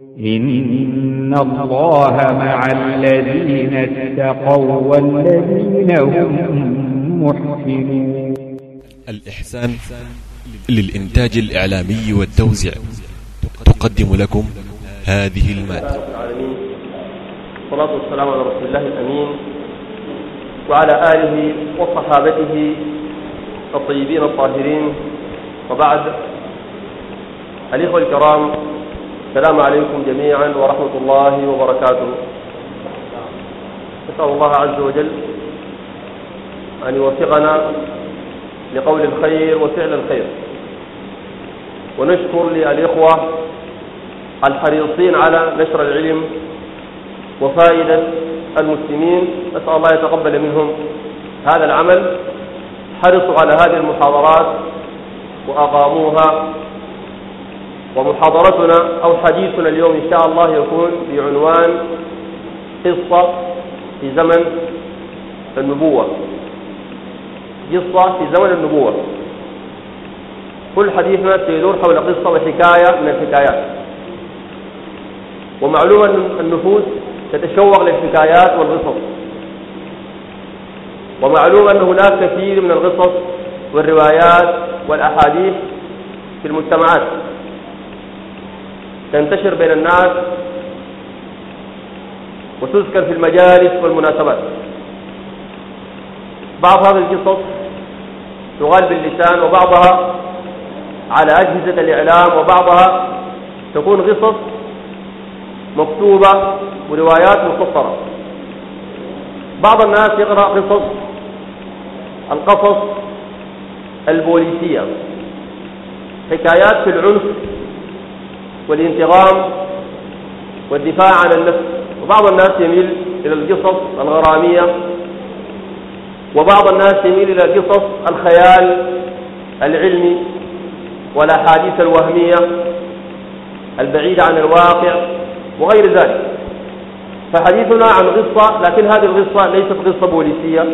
إن الله مع الذين اتقوا والذين هم محسنون الإحسان للإنتاج الإعلامي والتوزيع تقدم لكم هذه المادة. العالمين. والصلاة والسلام على رسول الله الأمين وعلى آله وصحابته الطيبين الطاهرين. وبعد. الإخوة الكرام السلام عليكم جميعا ورحمة الله وبركاته. نسأل الله عز وجل أن يوفقنا لقول الخير وفعل الخير. ونشكر للإخوة الحريصين على نشر العلم وفائدة المسلمين. نسأل الله يتقبل منهم هذا العمل. حرصوا على هذه المحاضرات وأقاموها ومحاضرتنا أو حديثنا اليوم إن شاء الله يكون بعنوان قصة في زمن النبوة. قصة في زمن النبوة. كل حديثنا سيدور حول قصة وحكاية من الحكايات. ومعلوم أن النفوس تتشوق للحكايات والقصص. ومعلوم أن هناك كثير من القصص والروايات والأحاديث في المجتمعات. تنتشر بين الناس وتذكر في المجالس والمناسبات. بعض هذه القصص تغال باللسان وبعضها على أجهزة الإعلام وبعضها تكون قصص مكتوبة وروايات مسطرة بعض الناس يقرأ قصص القصص البوليسية حكايات في العنف والانتقام والدفاع عن النفس. وبعض الناس يميل إلى القصص الغرامية وبعض الناس يميل إلى قصص الخيال العلمي والأحاديث الوهمية البعيدة عن الواقع وغير ذلك. فحديثنا عن قصة لكن هذه القصة ليست قصة بوليسية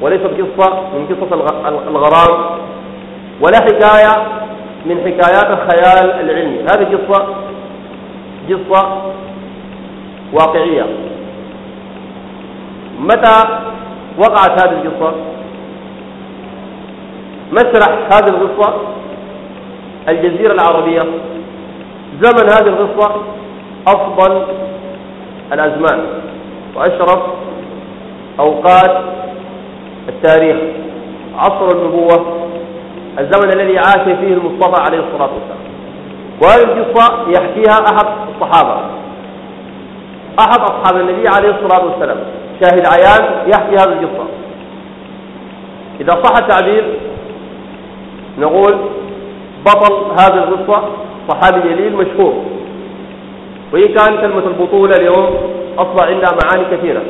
وليست قصة من قصص الغرام ولا حكاية من حكايات الخيال العلمي. هذه قصة قصة واقعية. متى وقعت هذه القصة؟ مسرح هذه القصة الجزيرة العربية. زمن هذه القصة أفضل الأزمان وأشرف أوقات التاريخ. عصر النبوة الزمن الذي عاش فيه المصطفى عليه الصلاة والسلام. وهذه القصة يحكيها أحد الصحابة. أحد أصحاب النبي عليه الصلاة والسلام. شاهد عيان يحكي هذه القصة. إذا صح التعبير نقول بطل هذه القصة صحابي جليل مشهور. وإن كان كلمة البطولة اليوم أصبح عندها معاني كثيرة.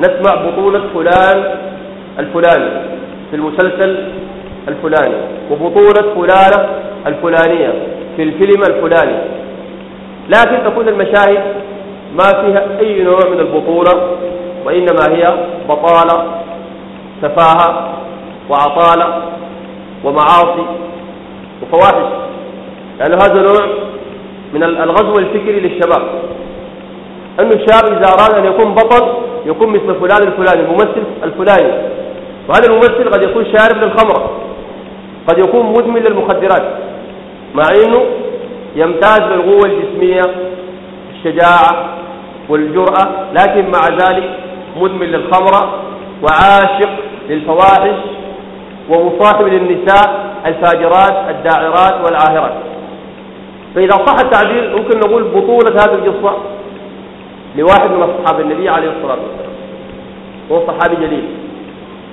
نسمع بطولة فلان الفلاني. في المسلسل الفلاني وبطولة فلانة الفلانية في الفيلم الفلاني. لكن تكون المشاهد ما فيها أي نوع من البطولة وإنما هي بطالة سفاهة وعطالة ومعاصي وفواحش. لأن هذا نوع من الغزو الفكري للشباب. أن الشاب إذا أراد أن يكون بطل يكون مثل فلان الفلاني الممثل الفلاني. وهذا الممثل قد يكون شارب للخمر قد يكون مدمن للمخدرات مع أنه يمتاز بالقوة الجسمية الشجاعة والجرأة لكن مع ذلك مدمن للخمرة وعاشق للفواحش ومصاحب للنساء الفاجرات الداعرات والعاهرات. فإذا صح التعبير ممكن نقول بطولة هذه القصة لواحد من أصحاب النبي عليه الصلاة والسلام هو صحابي جليل.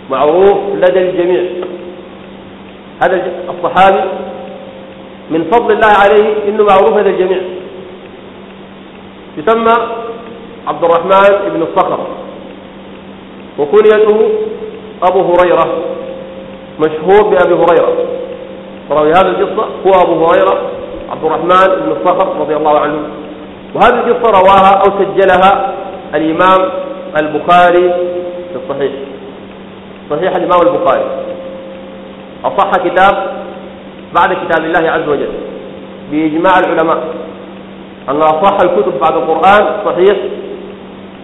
معروف لدى الجميع. هذا الصحابي من فضل الله عليه إنه معروف لدى الجميع. يسمى عبد الرحمن بن الصخر. وكنيته أبو هريرة مشهور بأبي هريرة. راوي هذه القصة هو أبو هريرة عبد الرحمن بن الصخر رضي الله عنه. وهذه القصة رواها أو سجلها الإمام البخاري في الصحيح. صحيح الإمام البخاري. أصح كتاب بعد كتاب الله عز وجل بإجماع العلماء. أن أصح الكتب بعد القرآن صحيح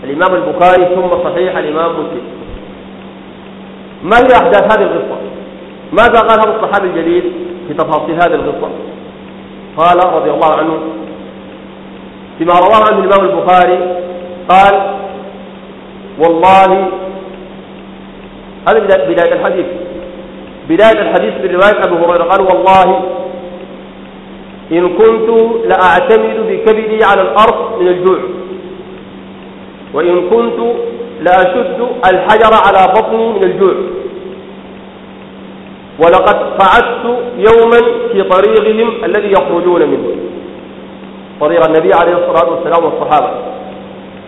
الإمام البخاري ثم صحيح الإمام مسلم. ما هي أحداث هذه القصة؟ ماذا قال هذا الصحابي الجليل في تفاصيل هذه القصة؟ قال رضي الله عنه فيما رواه عنه الإمام البخاري قال والله هذا بداية الحديث. بداية الحديث في رواية أبو هريرة. قال والله إن كنت لأعتمد بكبدي على الأرض من الجوع. وإن كنت لأشد الحجر على بطني من الجوع. ولقد قعدت يوما في طريقهم الذي يخرجون منه. طريق النبي عليه الصلاة والسلام والصحابة.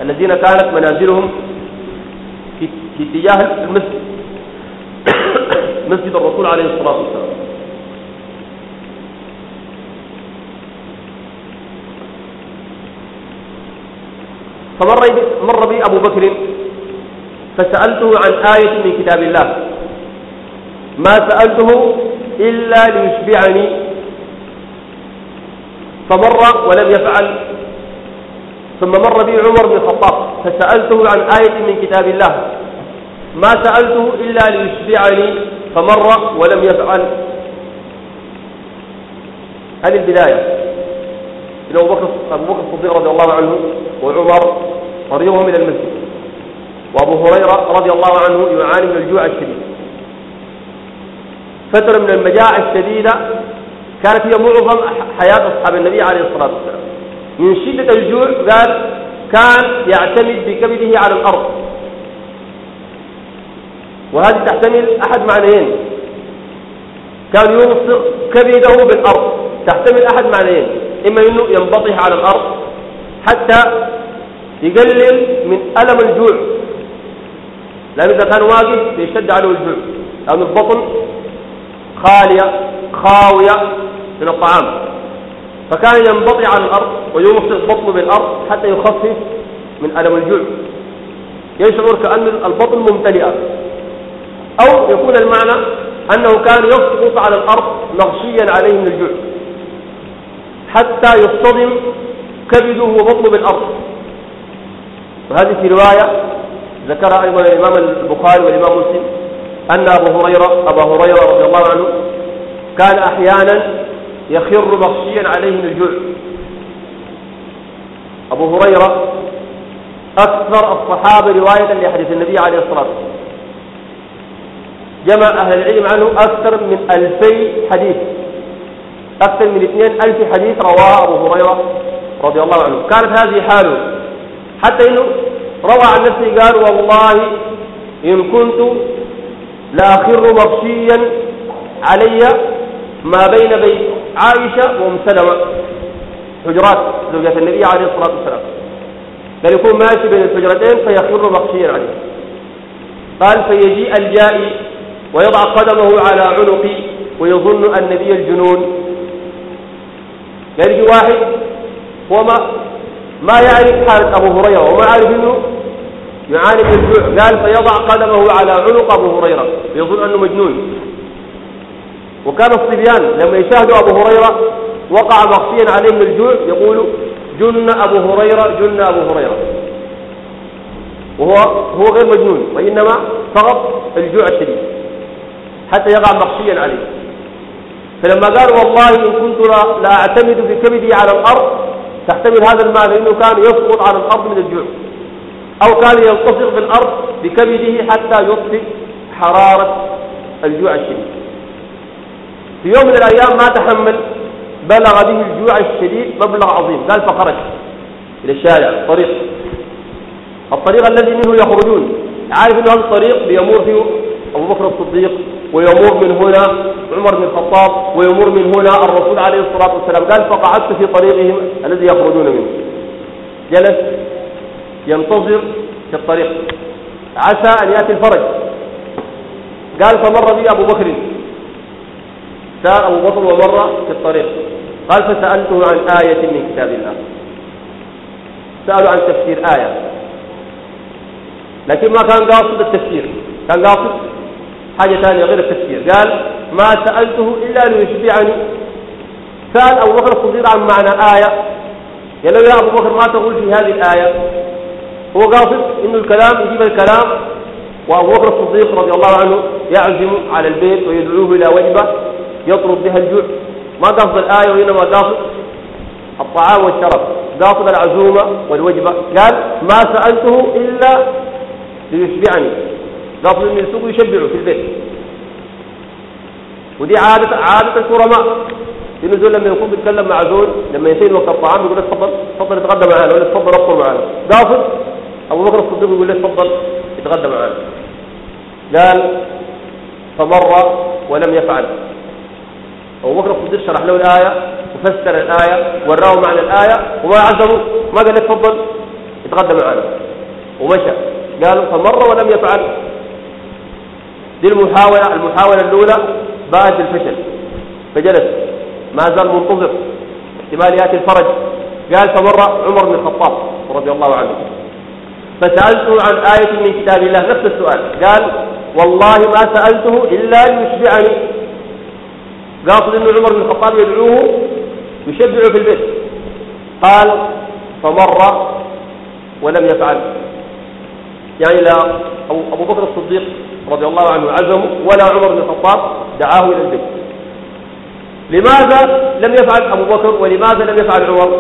الذين كانت منازلهم في اتجاه المسجد. مسجد الرسول عليه الصلاة والسلام. فمر مر بي أبو بكر فسألته عن آية من كتاب الله. ما سألته إلا ليشبعني. فمر ولم يفعل. ثم مر بي عمر بن الخطاب فسألته عن آية من كتاب الله. ما سألته إلا ليشبعني فمر ولم يفعل. هذه البداية. أبو بكر أبو بكر الصديق رضي الله عنه وعمر طريقهم إلى المسجد. وأبو هريرة رضي الله عنه يعاني من الجوع الشديد. فترة من المجاعة الشديدة كانت هي معظم حياة أصحاب النبي عليه الصلاة والسلام. من شدة الجوع قال كان يعتمد بكبده على الأرض. وهذه تحتمل أحد معنيين. كان يوصل كبده بالأرض. تحتمل أحد معنيين. إما أنه ينبطح على الأرض حتى يقلل من ألم الجوع. لأنه إذا كان واقف بيشتد عليه الجوع. لأن البطن خالية خاوية من الطعام. فكان ينبطي على الأرض ويمسك بطنه بالأرض حتى يخفف من ألم الجوع. يشعر كأن البطن ممتلئة. أو يكون المعنى أنه كان يسقط على الأرض مغشيا عليه من الجوع. حتى يصطدم كبده وبطنه بالأرض. وهذه رواية ذكرها أيضا الإمام البخاري والإمام مسلم أن أبو هريرة أبا هريرة رضي الله عنه كان أحيانا يخر مغشيا عليه من الجوع. أبو هريرة أكثر الصحابة رواية لحديث النبي عليه الصلاة والسلام. جمع أهل العلم عنه أكثر من ألفي حديث. أكثر من اثنين ألف حديث رواه أبو هريرة رضي الله عنه. كانت هذه حاله. حتى إنه روى عن نفسه قال والله إن كنت لأخر مغشيا علي ما بين بيت عائشة وأم سلمة. حجرات زوجات النبي عليه الصلاة والسلام. قال يكون ماشي بين الحجرتين فيخر مغشيا عليه. قال فيجيء الجائي ويضع قدمه على عنقي ويظن أن بي الجنون. قال يجي واحد هو ما ما يعرف حالة أبو هريرة وما عارف أنه يعاني من الجوع. قال فيضع قدمه على عنق أبو هريرة يظن أنه مجنون. وكان الصبيان لما يشاهدوا أبو هريرة وقع مغشيا عليه من الجوع يقولوا جن أبو هريرة جن أبو هريرة. وهو هو غير مجنون وإنما فقط الجوع الشديد. حتى يقع مغشيا عليه. فلما قال والله إن كنت لا أعتمد بكبدي على الأرض تحتمل هذا المعنى إنه كان يسقط على الأرض من الجوع. أو كان يلتصق بالأرض بكبده حتى يطفئ حرارة الجوع الشديد. في يوم من الأيام ما تحمل بلغ به الجوع الشديد مبلغ عظيم. قال فخرج إلى الشارع الطريق الطريق الذي منه يخرجون. عارف أنه هذا الطريق بيمر فيه أبو بكر الصديق ويمر من هنا عمر بن الخطاب ويمر من هنا الرسول عليه الصلاة والسلام. قال فقعدت في طريقهم الذي يخرجون منه. جلس ينتظر في الطريق. عسى أن يأتي الفرج. قال فمر بي أبو بكر. سار أبو بكر ومر في الطريق. قال فسألته عن آية من كتاب الله. سألوا عن تفسير آية. لكن ما كان قاصد التفسير. كان قاصد حاجة ثانية غير التفسير. قال ما سألته إلا ليشبعني. سأل أبو بكر الصديق عن معنى آية قال له يا أبو بكر ما تقول في هذه الآية؟ هو قاصد إنه الكلام يجيب الكلام. وأبو بكر الصديق رضي الله عنه يعزم على البيت ويدعوه إلى وجبة يطرد بها الجوع. ما قصد الآية وإنما قصد الطعام والشرف قاصد العزومة والوجبة. قال ما سألته إلا ليشبعني. قاصد أن يسوق يشبعه في البيت. ودي عادة عادة الكرماء. إنه زول لما يكون بيتكلم مع زول لما ينتهي وقت الطعام يقول له تفضل تفضل اتغدى معانا ولا تفضل افطر معانا. قاصد أبو بكر الصديق يقول له تفضل اتغدى معانا. قال فمر ولم يفعل. أبو بكر الصديق شرح له الآية وفسر الآية وراه معنى الآية وما عزمه ما قال له تفضل اتغدى معنا ومشى. قال فمر ولم يفعل. دي المحاولة المحاولة الأولى باءت الفشل. فجلس. ما زال منتظر. احتمال يأتي الفرج. قال فمر عمر بن الخطاب رضي الله عنه. فسألته عن آية من كتاب الله. نفس السؤال. قال والله ما سألته إلا ليشبعني. قاصد أنه عمر بن الخطاب يدعوه يشبعه في البيت. قال فمر ولم يفعل. يعني لا أبو بكر الصديق رضي الله عنه عزم ولا عمر بن الخطاب دعاه إلى البيت. لماذا لم يفعل أبو بكر ولماذا لم يفعل عمر؟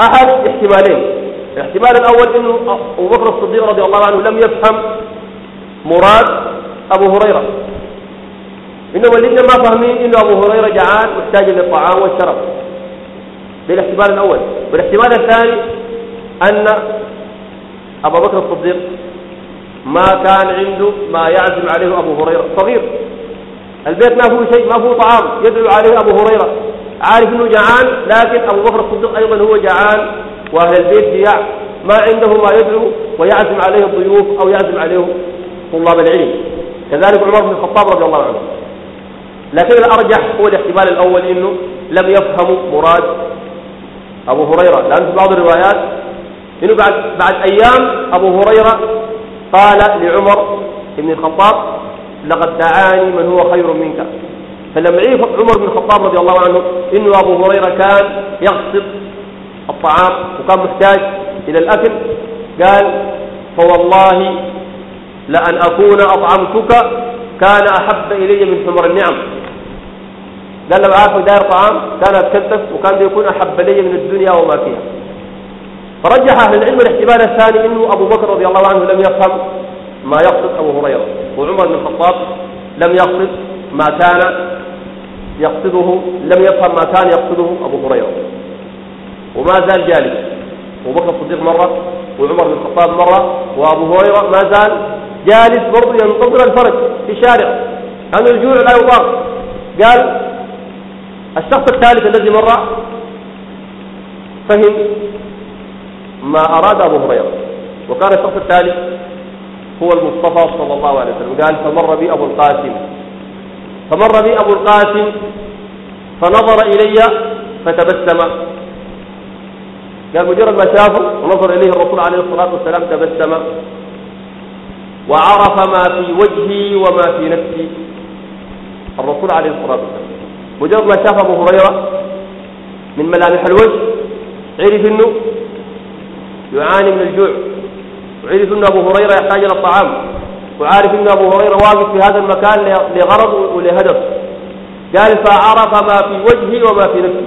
أحد احتمالين. الاحتمال الأول أنه أبو بكر الصديق رضي الله عنه لم يفهم مراد أبو هريرة. إنما اللي ما فاهمين إنه أبو هريرة جعان محتاج للطعام والشرب. ده الاحتمال الأول. والاحتمال الثاني أن أبا بكر الصديق ما كان عنده ما يعزم عليه أبو هريرة. صغير. البيت ما فيه شيء ما فيه طعام. يدعو عليه أبو هريرة. عارف أنه جعان لكن أبو بكر الصديق أيضا هو جعان وأهل البيت جياع ما عنده ما يدعو ويعزم عليه الضيوف أو يعزم عليه طلاب العلم. كذلك عمر بن الخطاب رضي الله عنه. لكن الأرجح هو الاحتمال الأول إنه لم يفهموا مراد أبو هريرة. لأن في بعض الروايات إنه بعد, بعد أيام أبو هريرة قال لعمر بن الخطاب لقد دعاني من هو خير منك. فلما عرف عمر بن الخطاب رضي الله عنه إنه أبو هريرة كان يقصد الطعام وكان محتاج إلى الأكل قال فوالله لأن أكون أطعمتك كان أحب إلي من حمر النعم. قال لو عارف داير طعام. كان أتكتف وكان يكون أحب لي من الدنيا وما فيها. فرجح أهل العلم الاحتمال الثاني أنه أبو بكر رضي الله عنه لم يفهم ما يقصد أبو هريرة وعمر بن الخطاب لم يقصد ما كان يقصده لم يفهم ما كان يقصده أبو هريرة. وما زال جالس أبو بكر الصديق مرة وعمر بن الخطاب مرة وأبو هريرة ما زال جالس برضه ينتظر الفرج في شارع. أن الجوع لا يطاق قال الشخص الثالث الذي مر فهم ما أراد أبو هريرة. وكان الشخص الثالث هو المصطفى صلى الله عليه وسلم. قال فمر بي أبو القاسم. فمر بي أبو القاسم فنظر إلي فتبسم. قال مجرد ما شافه ونظر إليه الرسول عليه الصلاة والسلام تبسم. وعرف ما في وجهي وما في نفسي. الرسول عليه الصلاة والسلام. مجرد ما شاف أبو هريرة من ملامح الوجه عرف أنه يعاني من الجوع. وعرف أن أبو هريرة يحتاج إلى الطعام. وعارف أن أبو هريرة واقف في هذا المكان لغرض ولهدف. قال فعرف ما في وجهي وما في نفسي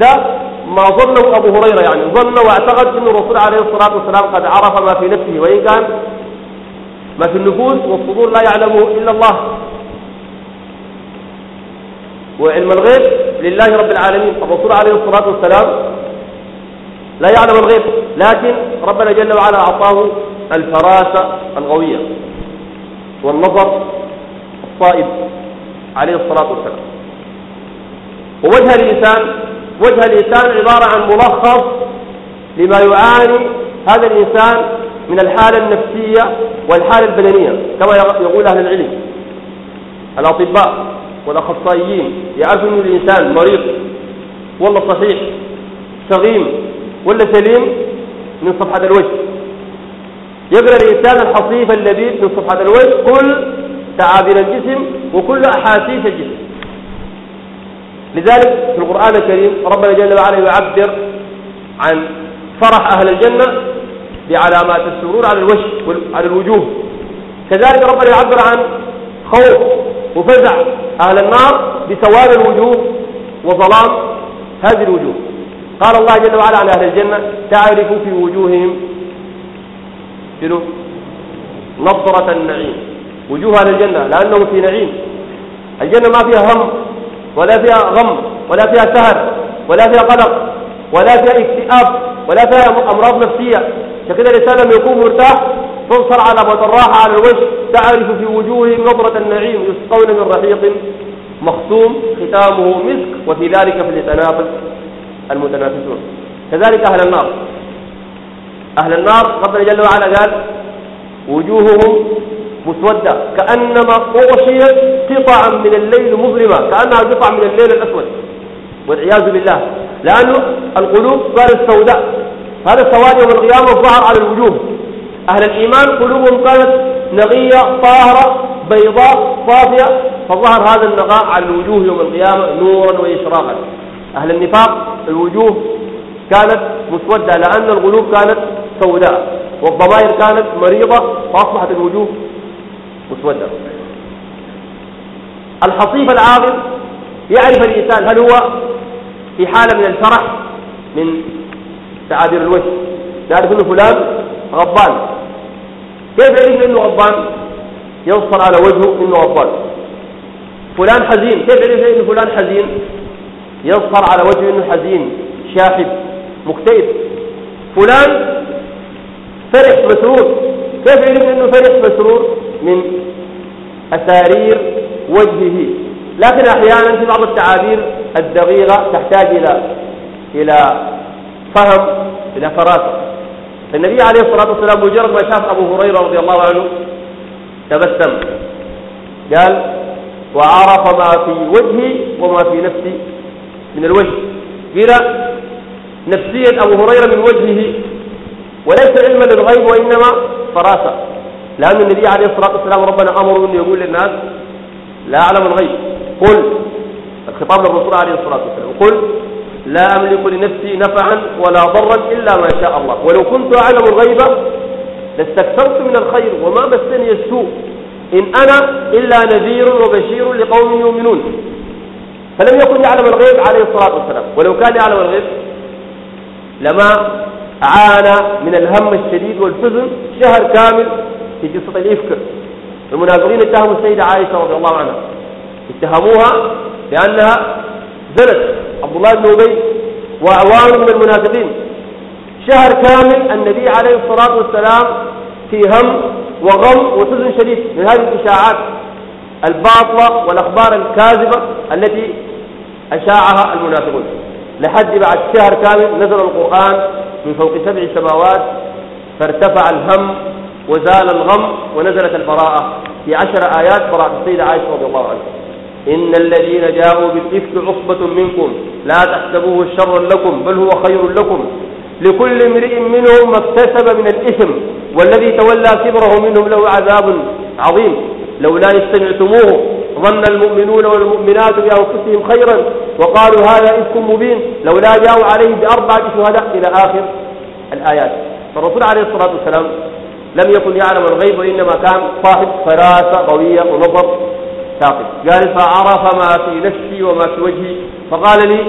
ده ما ظنه أبو هريرة يعني. ظن واعتقد أن الرسول عليه الصلاة والسلام قد عرف ما في نفسه. وإن كان ما في النفوس والصدور لا يعلمه إلا الله. وعلم الغيب لله رب العالمين. الرسول عليه الصلاة والسلام لا يعلم الغيب لكن ربنا جل وعلا أعطاه الفراسة الغوية والنظر الصائب عليه الصلاة والسلام. ووجه الإنسان وجه الإنسان عبارة عن ملخص لما يعاني هذا الإنسان من الحالة النفسية والحالة البدنية كما يقول أهل العلم. الأطباء والأخصائيين يعرفوا أن الإنسان مريض ولا صحيح سغيم ولا سليم من صفحة الوجه. يقرأ الإنسان الحصيف اللبيب من صفحة الوجه. كل تعابير الجسم وكل أحاسيس الجسم. لذلك في القرآن الكريم ربنا جل وعلا يعبر عن فرح أهل الجنة بعلامات السرور على الوجه على الوجوه. كذلك ربنا يعبر عن خوف وفزع أهل النار بسواد الوجوه وظلام هذه الوجوه. قال الله جل وعلا عن أهل الجنة تعرف في وجوههم شنو؟ نظرة النعيم. وجوه أهل الجنة لأنهم في نعيم. الجنة ما فيها هم ولا فيها غم ولا فيها سهر ولا فيها قلق ولا فيها اكتئاب ولا فيها أمراض نفسية. فكذا الإنسان لما يكون مرتاح تنصر على الراحة على الوجه تعرف في وجوههم نظرة النعيم يسقون من رحيق مختوم ختامه مسك وفي ذلك فليتنافس. المتنافسون. كذلك أهل النار. أهل النار ربنا جل وعلا قال وجوههم مسودة كأنما أغشيت قطعا من الليل مظلمة كأنها قطع من الليل الأسود. والعياذ بالله. لأنه القلوب صارت سوداء. هذا السواد يوم القيامة ظهر على الوجوه. أهل الإيمان قلوبهم كانت نقية طاهرة بيضاء صافية فظهر هذا النقاء على الوجوه يوم القيامة نورا وإشراقا. أهل النفاق الوجوه كانت مسودة لأن القلوب كانت سوداء والضمائر كانت مريضة فأصبحت الوجوه مسودة. الحصيف العاقل يعرف الإنسان هل هو في حالة من الفرح من تعابير الوجه نعرف أنه فلان غضبان. كيف يعرف أنه غضبان؟ يوصل على وجهه أنه غضبان. فلان حزين كيف يعرف أنه فلان حزين؟ يظهر على وجهه أنه حزين شاحب مكتئب. فلان فرح مسرور. كيف يعرف أنه فرح مسرور؟ من أسارير وجهه. لكن أحيانا في بعض التعابير الدقيقة تحتاج إلى إلى فهم إلى فراسة النبي عليه الصلاة والسلام مجرد ما شاف أبو هريرة رضي الله عنه تبسم. قال وعرف ما في وجهي وما في نفسي من الوجه. قيل نفسية أبو هريرة من وجهه وليس علما للغيب وإنما فراسة. لأن النبي عليه الصلاة والسلام ربنا أمره أنه يقول للناس لا أعلم الغيب. قل الخطاب للرسول عليه الصلاة والسلام. قل لا أملك لنفسي نفعا ولا ضرا إلا ما شاء الله. ولو كنت أعلم الغيب لاستكثرت من الخير وما مسني السوء. إن أنا إلا نذير وبشير لقوم يؤمنون. فلم يكن يعلم الغيب عليه الصلاة والسلام. ولو كان يعلم الغيب لما عانى من الهم الشديد والحزن شهر كامل في قصة الإفك. المناظرين اتهموا السيدة عائشة رضي الله عنها. اتهموها بأنها زنت عبد الله بن أبي وأعوان من المنافقين شهر كامل النبي عليه الصلاة والسلام في هم وغم وحزن شديد. من هذه الإشاعات الباطلة والأخبار الكاذبة التي أشاعها المنافقون. لحد بعد شهر كامل نزل القرآن من فوق سبع سماوات فارتفع الهم وزال الغم ونزلت البراءة في عشر آيات براءة السيدة عائشة رضي الله عنها. إن الذين جاءوا بالإفك عصبة منكم لا تحسبوه شرا لكم بل هو خير لكم. لكل امرئ منهم ما اكتسب من الإثم والذي تولى كبره منهم له عذاب عظيم. لولا استمعتموه ظن المؤمنون والمؤمنات بأنفسهم خيرا وقالوا هذا إفك مبين لولا جاءوا عليه بأربعة شهداء إلى آخر الآيات. فالرسول عليه الصلاة والسلام لم يكن يعلم الغيب وإنما كان صاحب فراسة قوية ونظر ثاقب. قال فعرف ما في نفسي وما في وجهي. فقال لي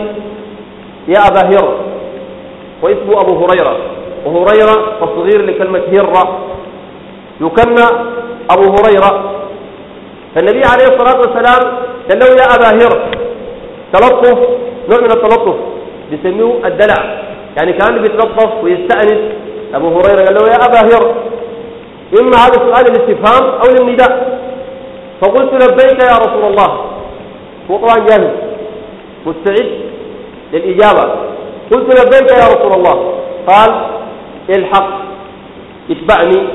يا أبا هر واسمه أبو هريرة. وهريرة تصغير لكلمة هرة. يكنى أبو هريرة فالنبي عليه الصلاة والسلام قال له يا أبا هر تلطف نوع من التلطف بيسموه الدلع. يعني كان بيتلطف ويستأنس. أبو هريرة قال له يا أبا هر إما هذا سؤال الاستفهام أو النداء فقلت لبيك يا رسول الله. هو طبعا جاهز. مستعد للإجابة. قلت لبيك يا رسول الله. قال الحق اتبعني.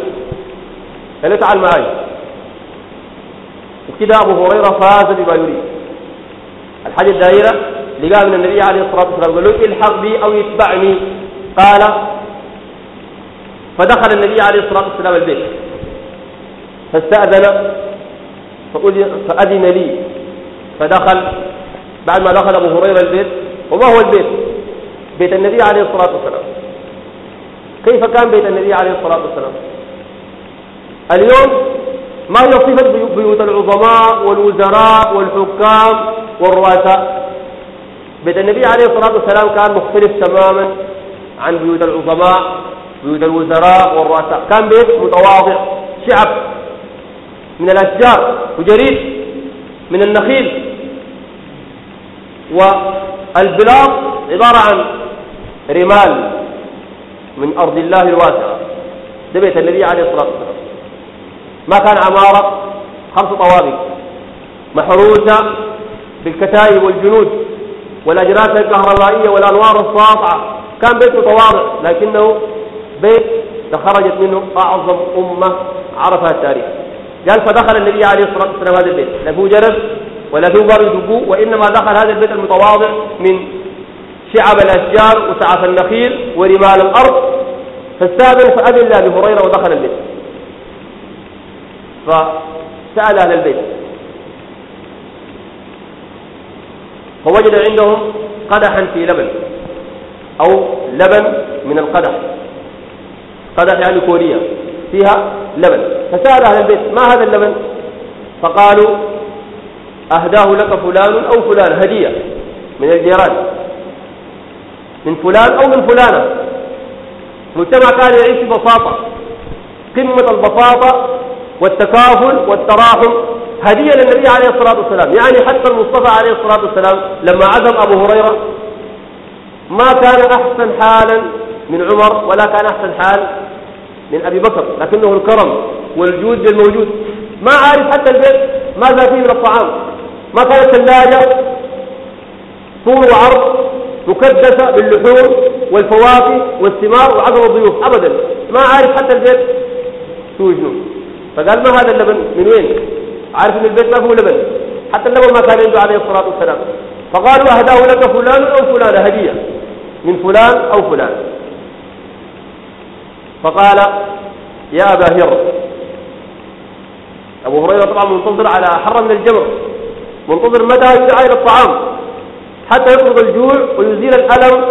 قال تعال معي. وكده أبو هريرة فاز بما يريد. الحاجة الدائرة لقى من النبي عليه الصلاة والسلام قال له الحق بي أو يتبعني. قال فدخل النبي عليه الصلاة والسلام البيت. فاستأذن فأذن لي. فدخل. بعد ما دخل أبو هريرة البيت وما هو البيت؟ بيت النبي عليه الصلاة والسلام. كيف كان بيت النبي عليه الصلاة والسلام؟ اليوم ما هي صفة بيوت العظماء والوزراء والحكام والرؤساء؟ بيت النبي عليه الصلاة والسلام كان مختلف تماما عن بيوت العظماء بيوت الوزراء والرؤساء. كان بيت متواضع شعب من الأشجار وجريد من النخيل. والبلاط عبارة عن رمال من أرض الله الواسعة. ده بيت النبي عليه الصلاة والسلام. ما كان عمارة خمس طوابق. محروسة بالكتائب والجنود والأجراس الكهربائية والأنوار الساطعة كان بيت متواضع لكنه بيت خرجت منه أعظم أمة عرفها التاريخ. قال فدخل النبي عليه الصلاة والسلام هذا البيت. لا فيه جرس ولا فيه يدقوه وإنما دخل هذا البيت المتواضع من شعب الأشجار وسعف النخيل ورمال الأرض. فاستأذن فأذن لأبي هريرة ودخل البيت. فسأل أهل البيت. فوجد عندهم قدحا في لبن أو لبن من القدح. قدح يعني كورية فيها لبن. فسأل أهل البيت ما هذا اللبن؟ فقالوا أهداه لك فلان أو فلان هدية من الجيران. من فلان أو من فلانة. مجتمع كان يعيش ببساطة. قمة البساطة والتكافل والتراحم هدية للنبي عليه الصلاة والسلام. يعني حتى المصطفى عليه الصلاة والسلام لما عزم أبو هريرة ما كان أحسن حالا من عمر ولا كان أحسن حال من أبي بكر لكنه الكرم والجود بالموجود ما عارف حتى البيت ماذا فيه من الطعام. ما كانت ثلاجة طول وعرض مكدسة باللحوم والفواكه والثمار وعدم الضيوف أبدا. ما عارف حتى البيت شو فقال ما هذا اللبن؟ من وين؟ عارف ان البيت ما فيه لبن؟ حتى اللبن ما كان عنده عليه الصلاة والسلام. فقالوا أهداه لك فلان أو فلان هدية. من فلان أو فلان. فقال يا أبا هر أبو هريرة طبعا منتظر على حر من الجمر منتظر متى يدعى إلى الطعام. حتى يطلب الجوع ويزيل الألم.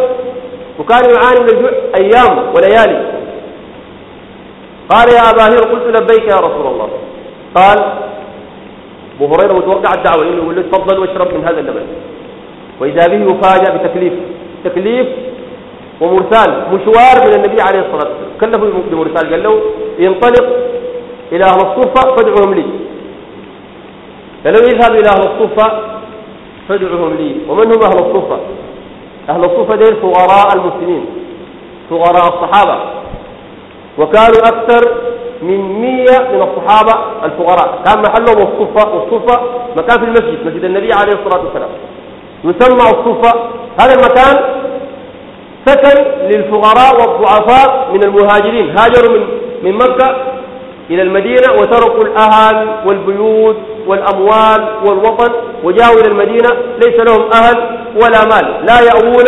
وكان يعاني من الجوع أيام وليالي. قال يا أبا هر قلت لبيك يا رسول الله. قال أبو هريرة متوقع الدعوة إنه يقول له تفضل واشرب من هذا اللبن. وإذا به يفاجأ بتكليف. تكليف ومرسال مشوار من النبي عليه الصلاة والسلام. كلفه بمرسال قال له ينطلق إلى أهل الصفة فادعوهم لي. قال له يذهب إلى أهل الصفة فادعوهم لي. ومن هم أهل الصفة؟ أهل الصفة دين فقراء المسلمين فقراء الصحابة. وكانوا أكثر من مية من الصحابة الفقراء. كان محلهم الصفة والصفة مكان في المسجد مسجد النبي عليه الصلاة والسلام. يسمى الصفة. هذا المكان سكن للفقراء والضعفاء من المهاجرين. هاجروا من من مكة إلى المدينة وتركوا الأهل والبيوت والأموال والوطن وجاءوا إلى المدينة. ليس لهم أهل ولا مال. لا يأوون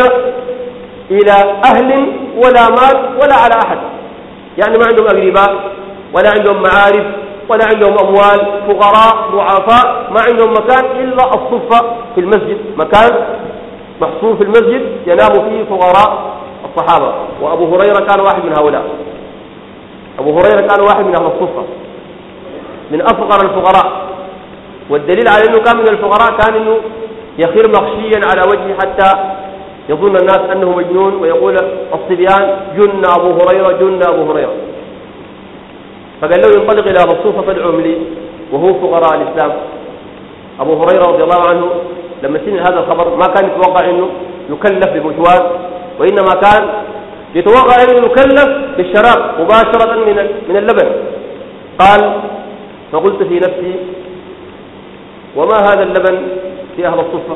إلى أهل ولا مال ولا على أحد. يعني ما عندهم أقرباء ولا عندهم معارف ولا عندهم أموال فقراء ضعفاء ما عندهم مكان إلا الصفة في المسجد. مكان محصور في المسجد ينام فيه فقراء الصحابة. وأبو هريرة كان واحد من هؤلاء. أبو هريرة كان واحد من أهل الصفة من أفقر الفقراء. والدليل على أنه كان من الفقراء كان أنه يخير مغشيا على وجهه حتى يظن الناس أنه مجنون ويقول الصبيان جن أبو هريرة جن أبو هريرة. فقال له ينطلق إلى رسول فادعهم لي وهو فقراء الإسلام. أبو هريرة رضي الله عنه لما سمع هذا الخبر ما كان يتوقع أنه يكلف بمشوار وإنما كان يتوقع أنه يكلف بالشراب مباشرة من من اللبن. قال فقلت في نفسي وما هذا اللبن في أهل الصفة؟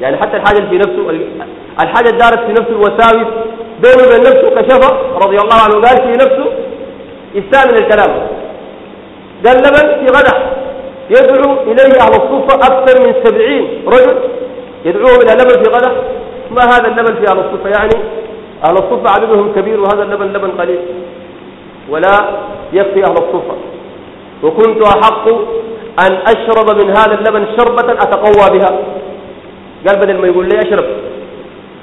يعني حتى الحاجة في نفسه الحاجة دارت في نفسه الوساوس بينه وبين نفسه كشفة رضي الله عنه قال في نفسه استامن الكلام. قال لبن في غدح يدعو إليه أهل الصفة أكثر من سبعين رجل يدعوهم إلى لبن في غدح. ما هذا اللبن في أهل الصفة يعني أهل الصفة عددهم كبير وهذا اللبن لبن قليل. ولا يكفي أهل الصفة وكنت أحق أن أشرب من هذا اللبن شربة أتقوى بها. قال بدل ما يقول لي أشرب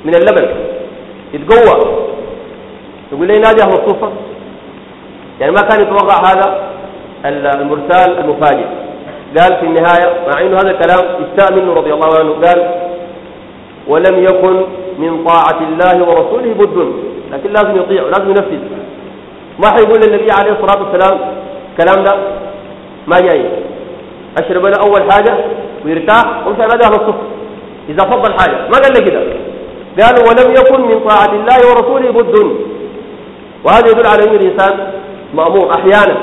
من اللبن يتقوى. يقول لي نادي أهل الصوفة يعني ما كان يتوقع هذا المرسال المفاجئ. قال في النهاية مع أنه هذا الكلام استاء منه رضي الله عنه قال ولم يكن من طاعة الله ورسوله بد لكن لازم يطيع ولازم ينفذ. ما حيقول للنبي عليه الصلاة والسلام كلام ده؟ ما جاي. أشرب له أول حاجة ويرتاح ومشى نادي أهل الصف إذا فضل حاجة. ما قال لي كده؟ قال ولم يكن من طاعة الله ورسوله بد. وهذا يدل على أن الإنسان مأمور. أحيانا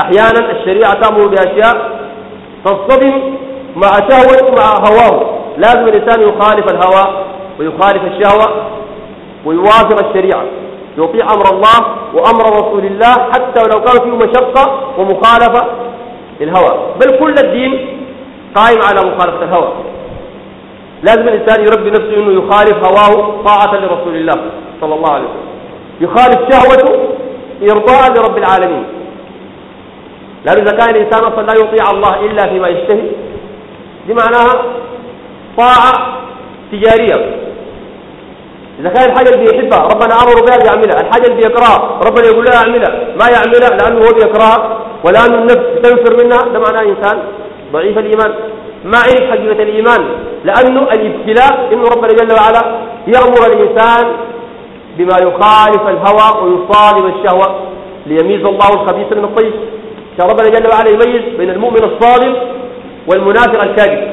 أحيانا الشريعة تأمر بأشياء تصطدم مع شهوة مع هواه. لازم الإنسان يخالف الهوى ويخالف الشهوة ويوافق الشريعة. يطيع أمر الله وأمر رسول الله حتى ولو كان فيه مشقة ومخالفة للهوى. بل كل الدين قائم على مخالفة الهوى. لازم الإنسان يربي نفسه أنه يخالف هواه طاعة لرسول الله صلى الله عليه وسلم. يخالف شهوته إرضاء لرب العالمين. لأنه إذا كان الإنسان أصلا لا يطيع الله إلا فيما يشتهي دي معناها طاعة تجارية. إذا كان الحاجة اللي بيحبها ربنا أمره بها يعملها. الحاجة اللي بيكرهها ربنا يقول لها أعملها. ما يعملها لأنه هو بيكرهها ولأن النفس تنفر منها. ده معناه إنسان ضعيف الإيمان. ما عرف حقيقة الإيمان لأنه الابتلاء إنه ربنا جل وعلا يأمر الإنسان بما يخالف الهوى ويصالب الشهوة ليميز الله الخبيث من الطيب. عشان ربنا جل وعلا يميز بين المؤمن الصادق والمنافق الكاذب.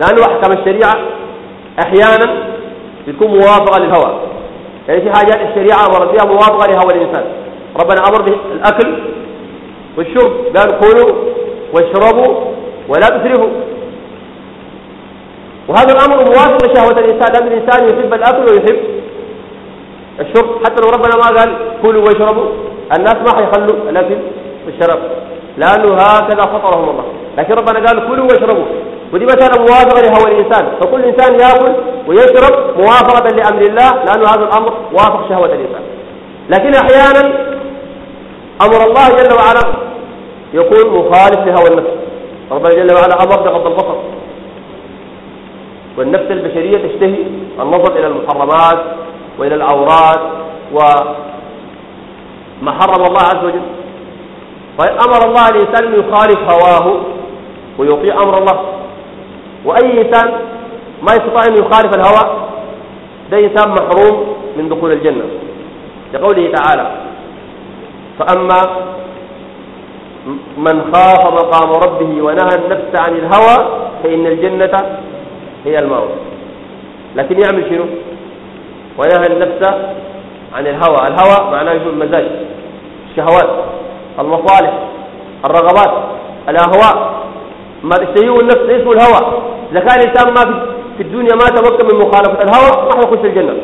لأنه أحكام الشريعة أحيانا بتكون موافقة للهوى. يعني في حاجات الشريعة أمرت بها موافقة لهوى الإنسان. ربنا أمر بالأكل والشرب قال كلوا واشربوا ولا تسرفوا. وهذا الأمر موافق لشهوة الإنسان لأن الإنسان يحب الأكل ويحب الشرب. حتى لو ربنا ما قال كلوا واشربوا الناس ما حيخلوا الأكل والشراب لأنه هكذا فطرهم الله. لكن ربنا قال كلوا واشربوا. ودي مثلا موافقة لهوى الإنسان. فكل إنسان يأكل ويشرب موافقة لأمر الله لأنه هذا الأمر وافق شهوة الإنسان. لكن أحيانا أمر الله جل وعلا يكون مخالف لهوى النفس. ربنا جل وعلا أمر بغض البصر. والنفس البشرية تشتهي النظر إلى المحرمات وإلى العورات وما حرم الله عز وجل. فأمر الله الإنسان أن يخالف هواه ويطيع أمر الله وأي إنسان ما يستطيع أن يخالف الهوى ده إنسان محروم من دخول الجنة. لقوله تعالى فأما من خاف مقام ربه ونهى النفس عن الهوى فإن الجنة هي المأوى لكن يعمل شنو؟ ونهى النفس عن الهوى. الهوى معناه يكون المزاج الشهوات المصالح الرغبات الأهواء. ما تشتهيه النفس اسمه الهوى. إذا كان الإنسان ما في الدنيا ما تمكن من مخالفة الهوى ما حيخش الجنة.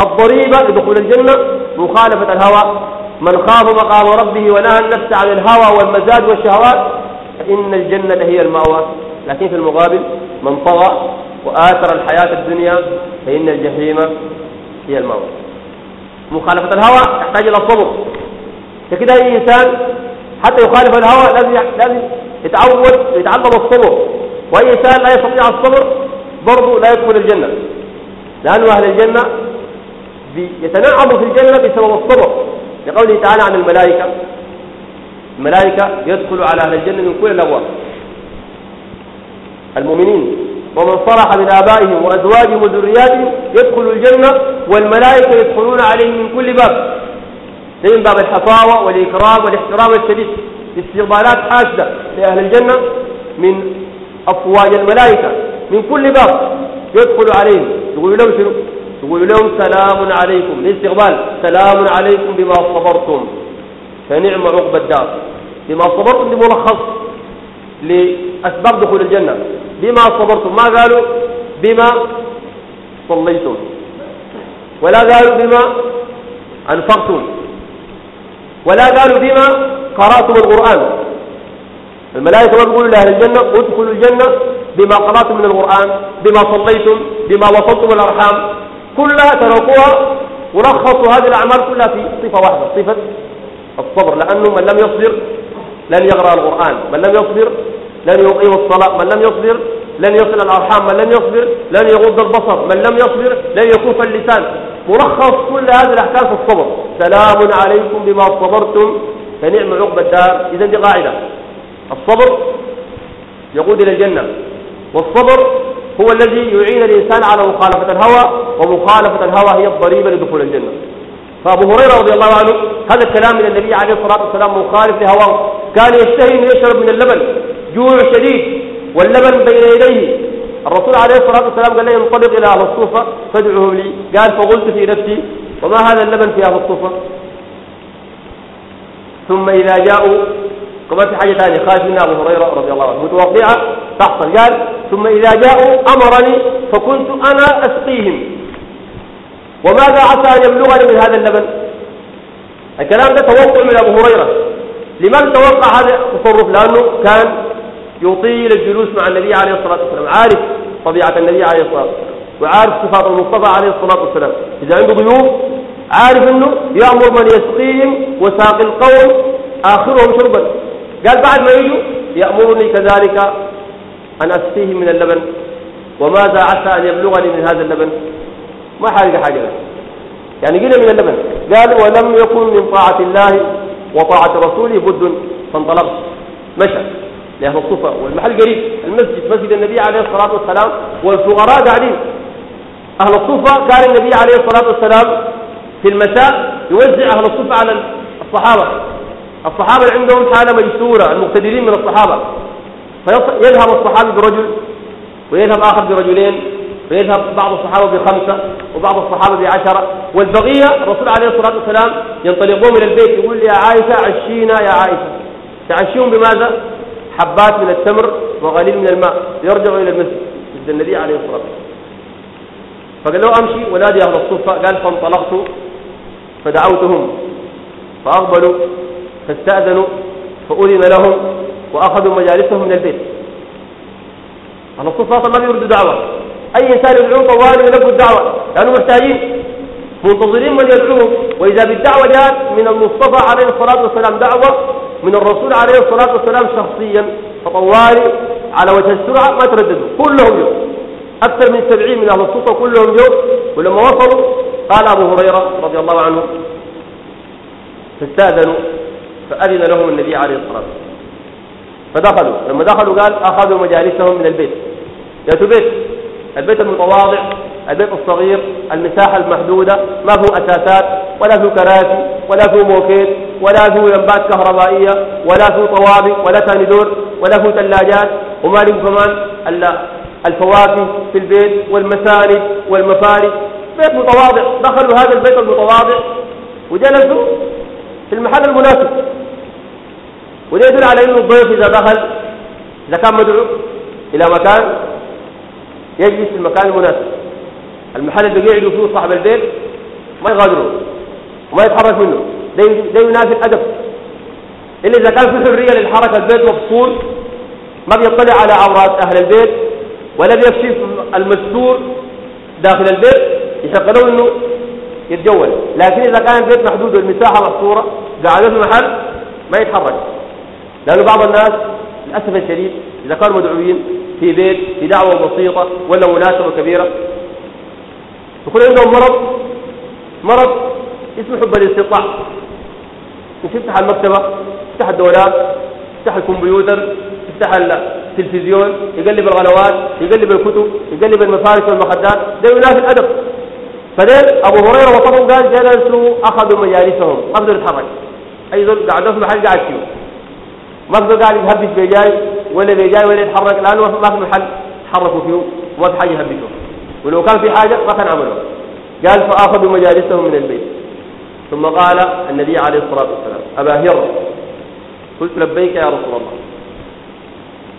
الضريبة لدخول الجنة مخالفة الهوى. من خاف مقام ربه ونهى النفس عن الهوى والمزاج والشهوات فإن الجنة هي المأوى. لكن في المقابل من طغى وآثر الحياة الدنيا فإن الجحيم هي المأوى. مخالفة الهوى تحتاج إلى الصبر. فكده أي إنسان حتى يخالف الهوى لازم لازم يتعود ويتعلم الصبر. وأي إنسان لا يستطيع الصبر برضه لا يدخل الجنة. لأن أهل الجنة يتنعموا في الجنة بسبب الصبر. لقوله تعالى عن الملائكة الملائكة يدخل على أهل الجنة من كل الأبواب. المؤمنين ومن صلح من آبائهم وأزواجهم وذرياتهم يدخل الجنة والملائكة يدخلون عليهم من كل باب. من باب الحفاوة والإكرام والاحترام الشديد. استقبالات حاشدة لأهل الجنة من أفواج الملائكة من كل باب يدخل عليهم. يقول لهم شنو؟ يقول لهم سلام عليكم الاستقبال سلام عليكم بما صبرتم. فنعم عقب الدار. بما صبرتم دي ملخص لأسباب دخول الجنة. بما صبرتم ما قالوا؟ بما صليتم. ولا قالوا بما أنفقتم. ولا قالوا بما قرأتم القرآن. الملائكة ما بيقولوا لأهل الجنة ادخلوا الجنة بما قرأتم من القرآن بما صليتم بما وصلتم الأرحام. كلها تركوها ولخصوا هذه الأعمال كلها في صفة واحدة صفة الصبر. لأنه من لم يصبر لن يقرأ القرآن من لم يصبر لن يقيم الصلاة من لم يصبر لن يصل الأرحام من لم يصبر لن يغض البصر من لم يصبر لن يكف اللسان. ملخص كل هذه الأحكام في الصبر. سلام عليكم بما صبرتم فنعم عقب الدار. إذا دي قاعدة. الصبر يقود إلى الجنة والصبر هو الذي يعين الإنسان على مخالفة الهوى ومخالفة الهوى هي الضريبة لدخول الجنة. فأبو هريرة رضي الله عنه هذا الكلام من النبي عليه الصلاة والسلام مخالف لهواه. كان يشتهي أن يشرب من اللبن جوع شديد واللبن بين يديه. الرسول عليه الصلاة والسلام قال لي انطلق إلى أهل الصوفة فادعهم لي. قال فقلت في نفسي وما هذا اللبن في أهل الصوفة؟ ثم إذا جاءوا كما في حاجة ثانية خارج منها أبو هريرة رضي الله عنه متوقعة تحصل. قال ثم إذا جاءوا أمرني فكنت أنا أسقيهم. وماذا عسى أن يبلغني من هذا اللبن الكلام ده توقع من أبو هريرة. لماذا توقع هذا التصرف؟ لأنه كان يطيل الجلوس مع النبي عليه الصلاة والسلام عارف طبيعة النبي عليه الصلاة والسلام وعارف صفات المصطفى عليه الصلاة والسلام. إذا عنده ضيوف عارف أنه يأمر من يسقيهم وساق القوم آخرهم شربا. قال بعد ما يجوا يأمرني كذلك أن أسقيهم من اللبن. وماذا عسى أن يبلغني من هذا اللبن؟ ما حاجة حاجة. يعني قيل من اللبن. قال ولم يكن من طاعة الله وطاعة رسوله بد فانطلقت مشى. لأهل الصفة والمحل قريب. المسجد مسجد النبي عليه الصلاة والسلام والفقراء قاعدين. أهل الصفة كان النبي عليه الصلاة والسلام في المساء يوزع أهل الصفة على الصحابة. الصحابة عندهم حالة ميسورة المقتدرين من الصحابة. فيذهب الصحابي برجل ويذهب آخر برجلين. ويذهب بعض الصحابة بخمسة وبعض الصحابة بعشرة. والبقية الرسول عليه الصلاة والسلام ينطلقون من البيت يقول يا عائشة عشينا يا عائشة. تعشيهم بماذا؟ حبات من التمر وغليل من الماء. يرجعوا إلى المسجد مسجد النبي عليه الصلاة والسلام. فقال له أمشي ونادي أهل الصفة. قال فانطلقت فدعوتهم. فأقبلوا فاستأذنوا فأذن لهم وأخذوا مجالسهم من البيت. أهل الصفة أصلا ما بيردوا دعوة. أي إنسان يدعوه طوال يلبوا الدعوة لأنه محتاجين. منتظرين من يدعوهم وإذا بالدعوة جاءت من المصطفى عليه الصلاة والسلام دعوة من الرسول عليه الصلاة والسلام شخصيا فطوالي على وجه السرعة ما ترددوا. كلهم يوم. أكثر من سبعين من أهل الصفة كلهم يوم. ولما وصلوا قال أبو هريرة رضي الله عنه فاستأذنوا فأذن لهم النبي عليه الصلاة والسلام. فدخلوا. لما دخلوا قال أخذوا مجالسهم من البيت. يأتوا بيت البيت المتواضع البيت الصغير المساحة المحدودة ما فيه أساسات ولا فيه كراسي ولا فيه موكيت ولا فيه لمبات كهربائية ولا فيه طوابق ولا تاندور ولا فيه ثلاجات. وما لهم كمان الفواكه في البيت والمساند والمفارش بيت متواضع. دخلوا هذا البيت المتواضع وجلسوا في المحل المناسب. وده يدل على إنه الضيف إذا دخل إذا كان مدعو إلى مكان يجلس في المكان المناسب. المحل اللي قاعد فيه صاحب البيت ما يغادره وما يتحرك منه. ده ينافي الأدب. إلا إذا كان في حرية للحركة البيت مفصول ما بيطلع على عورات أهل البيت ولا بيكشف المستور داخل البيت يشغلوه إنه يتجول. لكن إذا كان البيت محدود والمساحة محصوره قاعدة في محل ما يتحرك. لأنه بعض الناس للأسف الشديد إذا كانوا مدعوين في بيت في دعوة بسيطة ولا مناسبة كبيرة؟ يكون عندهم مرض مرض اسمه حب الاستطلاع يفتح المكتبة يفتح الدولاب يفتح الكمبيوتر يفتح التلفزيون يقلب القنوات يقلب الكتب يقلب المفارش والمخدات ده ينافي الأدب. فدين أبو هريرة وصفهم قال جلسوا أخذوا مجالسهم ما بقدر يتحرك ذول قاعدوا في محل قاعد فيه. ما بقدر قاعد يهبش بجاي. ولا بجاي ولا يتحرك لأنه ما في محل يتحركوا فيه وما في حاجة ولو كان في حاجة ما كان عملوا قال فاخذوا مجالسهم من البيت. ثم قال النبي عليه الصلاة والسلام أبا هر قلت لبيك يا رسول الله.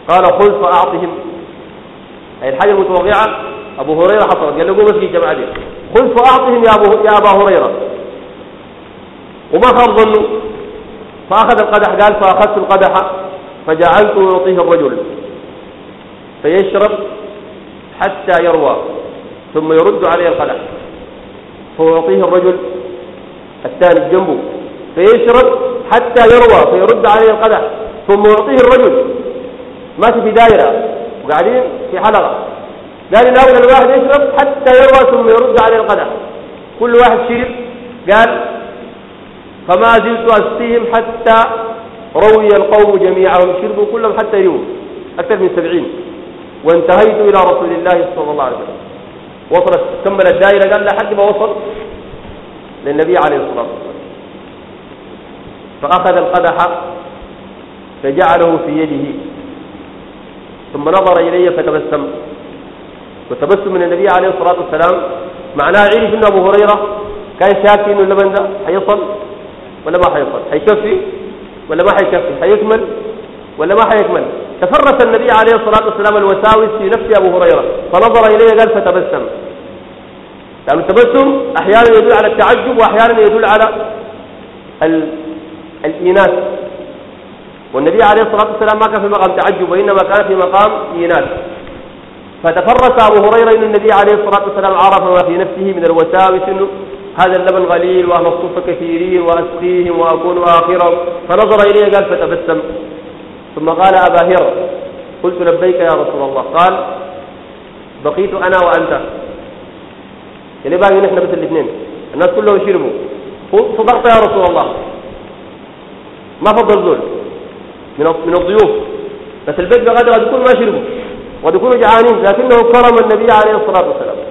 قال خذ فأعطهم. أي الحاجة المتوقعة أبو هريرة حصلت قال له قوم في دي. خذ فأعطهم يا, أبو يا أبا هريرة. وما خاب ظنه. فأخذ القدح قال فأخذت القدح فجعلت يعطيه الرجل فيشرب حتى يروى ثم يرد عليه القدح فيعطيه الرجل الثاني جنبه فيشرب حتى يروى فيرد عليه القدح ثم يعطيه الرجل. ماشي في دائرة وقاعدين في حلقة. قال الأول الواحد يشرب حتى يروى ثم يرد عليه القدح كل واحد شرب قال فما زلت أسقيهم حتى روي القوم جميعهم شربوا كلهم حتى يوم أكثر من سبعين. وانتهيت إلى رسول الله صلى الله عليه وسلم. وصلت كمل الدائرة قال لحد ما وصل للنبي عليه الصلاة والسلام. فأخذ القدح فجعله في يده. ثم نظر إلي فتبسم. وتبسم من النبي عليه الصلاة والسلام. معناه عرف أن أبو هريرة كان شاك إنه اللبن ده؟ حيصل ولا ما حيصل؟ حيكفي؟ ولا ما حيكفي حيكمل ولا ما حيكمل؟ تفرس النبي عليه الصلاة والسلام الوساوس في نفس أبو هريرة فنظر إليه قال فتبسم. لأن التبسم أحيانا يدل على التعجب وأحيانا يدل على الإيناس. والنبي عليه الصلاة والسلام ما كان في مقام تعجب وإنما كان في مقام إيناس. فتفرس أبو هريرة أن النبي عليه الصلاة والسلام عرف ما في نفسه من الوساوس هذا اللبن غليل وأهل الصفة كثيرين وأسقيهم وأكون آخرهم. فنظر إليه قال فتبسم. ثم قال أبا هر قلت لبيك يا رسول الله. قال بقيت أنا وأنت. يعني باقي نحن بس الاثنين. الناس كلهم شربوا. صدقت يا رسول الله. ما فضل ذول من من الضيوف. بس البيت بغدر قد يكون ما شربوا. قد يكونوا جعانين. لكنه كرم النبي عليه الصلاة والسلام.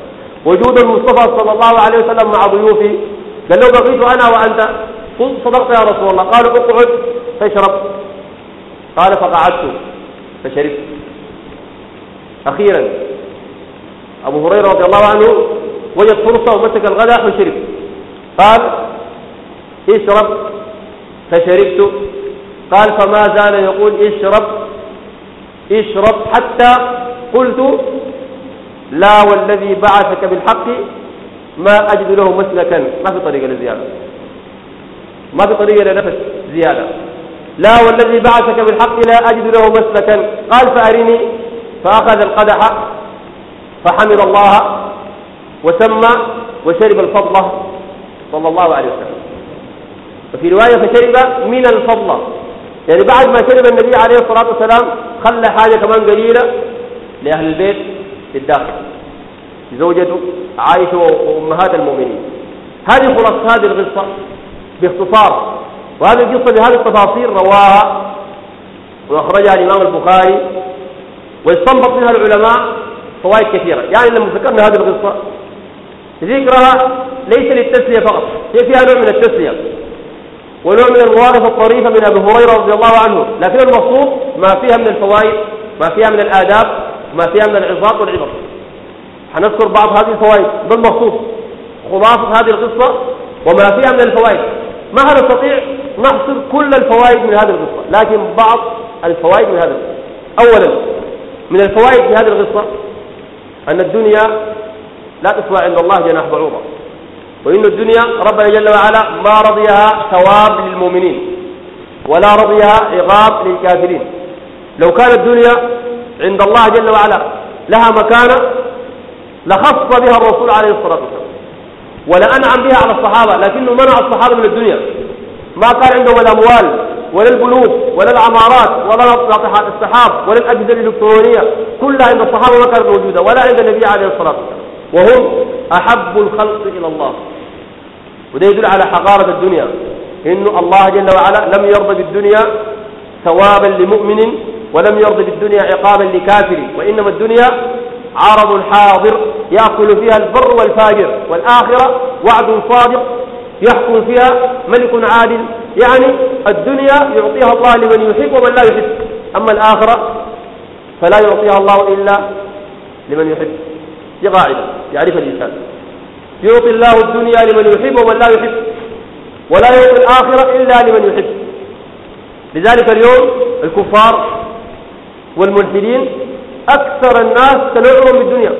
وجود المصطفى صلى الله عليه وسلم مع ضيوفه قال له بقيت أنا وأنت. قلت صدقت يا رسول الله. قالوا اقعد. فاشرب قال فقعدت. فشربت. أخيرا أبو هريرة رضي الله عنه وجد فرصة ومسك الغداء وشرب قال اشرب. فشربت. قال فما زال يقول اشرب. اشرب حتى قلت لا والذي بعثك بالحق ما أجد له مسلكا. ما في طريقة للزيادة ما في طريقة لنفس زيادة. لا والذي بعثك بالحق لا أجد له مسلكا. قال فأرني. فأخذ القدح. فحمد الله. وسمى وشرب الفضلة صلى الله عليه وسلم. وفي رواية فشرب من الفضلة يعني بعد ما شرب النبي عليه الصلاة والسلام خلى حاجة كمان قليلة لأهل البيت. في الداخل زوجته عائشة وأمهات المؤمنين. هذه خلاصة هذه القصة باختصار. وهذه القصة بهذه التفاصيل رواها وأخرجها الإمام البخاري واستنبط منها العلماء فوائد كثيرة. يعني لما ذكرنا هذه القصة ذكرها ليس للتسلية فقط هي فيها نوع من التسلية ونوع من المواقف الطريفة من أبي هريرة رضي الله عنه. لكن المقصود ما فيها من الفوائد ما فيها من الآداب ما فيها من العظات والعبر حنذكر بعض هذه الفوائد ده المقصود خلاصة هذه القصة وما فيها من الفوائد. ما نستطيع نحصر كل الفوائد من هذه القصة. لكن بعض الفوائد من هذه القصة. أولا من الفوائد في هذه القصة أن الدنيا لا تسوى عند الله جناح بعوضة. وإن الدنيا ربنا جل وعلا ما رضيها ثواب للمؤمنين ولا رضيها عقاب للكافرين. لو كانت الدنيا عند الله جل وعلا لها مكانة لخص بها الرسول عليه الصلاة والسلام ولأنعم بها على الصحابة لكنه منع الصحابة من الدنيا. ما كان عندهم الأموال ولا البنوك ولا العمارات ولا ناطحات السحاب ولا الأجهزة الإلكترونية كلها عند الصحابة ما كانت موجودة ولا عند النبي عليه الصلاة والسلام. وهم أحب الخلق إلى الله. وده يدل على حقارة الدنيا إن الله جل وعلا لم يرضى بالدنيا ثوابا لمؤمن ولم يرضى بالدنيا عقابا لكافر وإنما الدنيا عرض حاضر يأكل فيها البر والفاجر والآخرة وعد صادق يحكم فيها ملك عادل. يعني الدنيا يعطيها الله لمن يحب ومن لا يحب أما الآخرة فلا يعطيها الله إلا لمن يحب. دي قاعدة يعرفها الإنسان. يعطي الله الدنيا لمن يحب ومن لا يحب ولا يعطي الآخرة إلا لمن يحب. لذلك اليوم الكفار والملحدين أكثر الناس تنعم بالدنيا.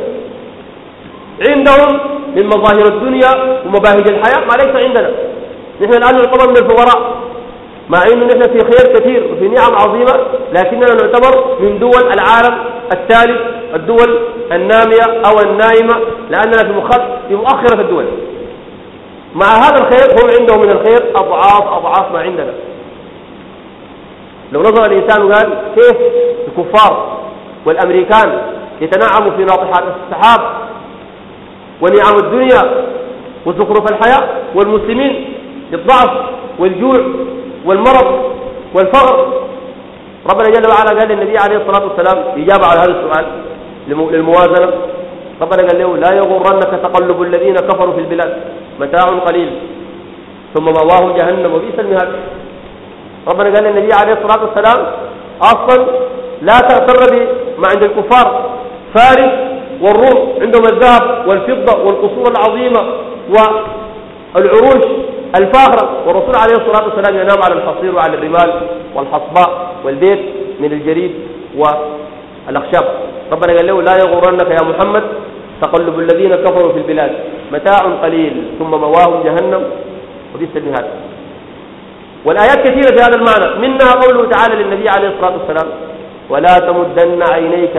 عندهم من مظاهر الدنيا ومباهج الحياة ما ليس عندنا. نحن الآن نعتبر من الفقراء مع أنه نحن في خير كثير وفي نعم عظيمة لكننا نعتبر من دول العالم الثالث الدول النامية أو النائمة لأننا في في مؤخرة الدول. مع هذا الخير هم عندهم من الخير أضعاف أضعاف ما عندنا. لو نظر الإنسان وقال كيف الكفار والأمريكان يتنعموا في ناطحات السحاب ونعم الدنيا وزخرف الحياة والمسلمين بالضعف والجوع والمرض والفقر؟ ربنا جل وعلا قال للنبي عليه الصلاة والسلام إجابة على هذا السؤال للموازنة. ربنا قال له لا يغرنك تقلب الذين كفروا في البلاد متاع قليل ثم مواهم جهنم وبئس المهاد. ربنا قال للنبي عليه الصلاة والسلام أصلا لا تغتر بما عند الكفار. فارس والروم عندهم الذهب والفضة والقصور العظيمة والعروش الفاخرة. والرسول عليه الصلاة والسلام ينام على الحصير وعلى الرمال والحصباء والبيت من الجريد والأخشاب. ربنا قال له لا يغرنك يا محمد تقلب الذين كفروا في البلاد متاع قليل ثم مواهم جهنم وبئس المهاد. والآيات كثيرة في هذا المعنى. منها قوله تعالى للنبي عليه الصلاة والسلام ولا تمدن عينيك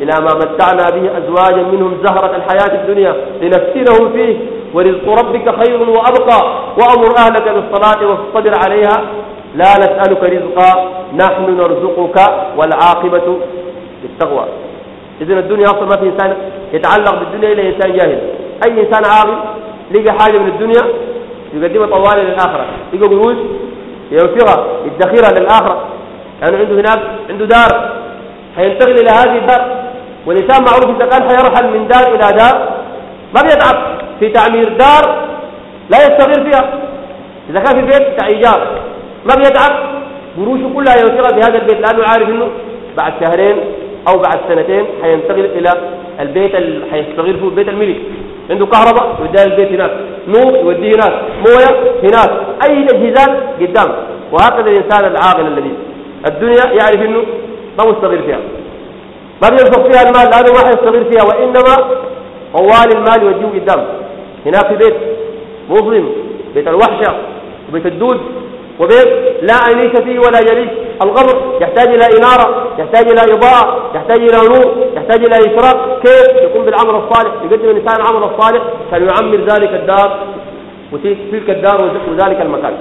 إلى ما متعنا به أزواجا منهم زهرة الحياة الدنيا لنفتنهم فيه ورزق ربك خير وأبقى وأمر أهلك بالصلاة واصطبر عليها. لا نسألك رزقا نحن نرزقك والعاقبة للتقوى. إذن الدنيا أصلا ما في إنسان يتعلق بالدنيا إلا إنسان جاهل. أي إنسان عاقل لقى حاجة من الدنيا يقدمها طوالي للآخرة لقى قروش ينفقها يدخرها للآخرة. لأنه يعني عنده هناك عنده دار. حينتقل إلى هذه الدار. والإنسان معروف إذا كان حيرحل من دار إلى دار ما بيتعب. في تعمير دار لا يستغل فيها. إذا كان في بيت بتاع إيجار ما بيتعب. قروشه كلها ينفقها في هذا البيت. لأنه عارف إنه بعد شهرين أو بعد سنتين حينتقل إلى البيت اللي حيستغل فيه بيت الملك. عنده كهرباء يوديها البيت هناك. نور يوديه هناك. موية هناك. أي تجهيزات قدام. وهكذا الإنسان العاقل الذي الدنيا يعرف إنه ما مستغل فيها. ما بينفق فيها المال؟ لأنه ما حيستغل فيها. وإنما طوال المال يوديه قدام. هناك في بيت مظلم بيت الوحشة وبيت الدود وبيت لا أنيس فيه ولا جليس القبر يحتاج إلى إنارة يحتاج إلى إضاءة يحتاج إلى نور يحتاج إلى إشراق. كيف؟ يقوم بالعمل الصالح. يقدم الإنسان العمل الصالح. كان يعمر ذلك الدار وتلك الدار وذلك المكان.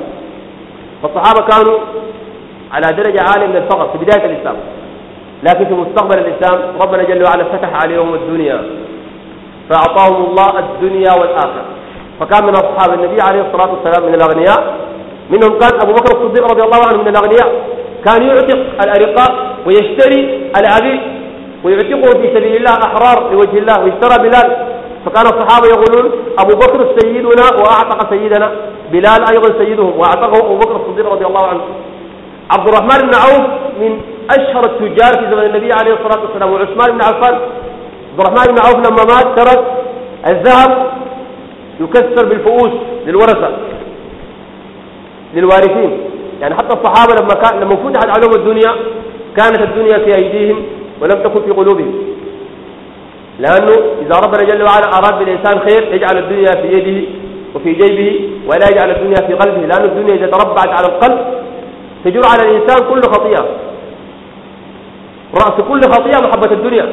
فالصحابة كانوا على درجة عالية من الفقر في بداية الإسلام. لكن في مستقبل الإسلام ربنا جل وعلا فتح عليهم الدنيا. فأعطاهم الله الدنيا والآخرة. فكان من أصحاب النبي عليه الصلاة والسلام من الأغنياء. منهم كان أبو بكر الصديق رضي الله عنه من الأغنياء. كان يعتق الأرقاء ويشتري العبيد ويعتقه في سبيل الله أحرار لوجه الله واشترى بلال. فكان الصحابة يقولون أبو بكر سيدنا وأعتق سيدنا بلال أيضا سيدهم وأعتقه أبو بكر الصديق رضي الله عنه. عبد الرحمن بن عوف من أشهر التجار في زمن النبي عليه الصلاة والسلام وعثمان بن عفان. عبد الرحمن بن عوف لما مات ترك الذهب يكسر بالفؤوس للورثة للوارثين. يعني حتى الصحابة لما كان لما فتحت علوم الدنيا كانت الدنيا في أيديهم ولم تكن في قلوبهم. لأنه إذا ربنا جل وعلا أراد بالإنسان خير يجعل الدنيا في يده وفي جيبه ولا يجعل الدنيا في قلبه لأن الدنيا إذا تربعت على القلب تجر على الإنسان كل خطيئة. رأس كل خطيئة محبة الدنيا.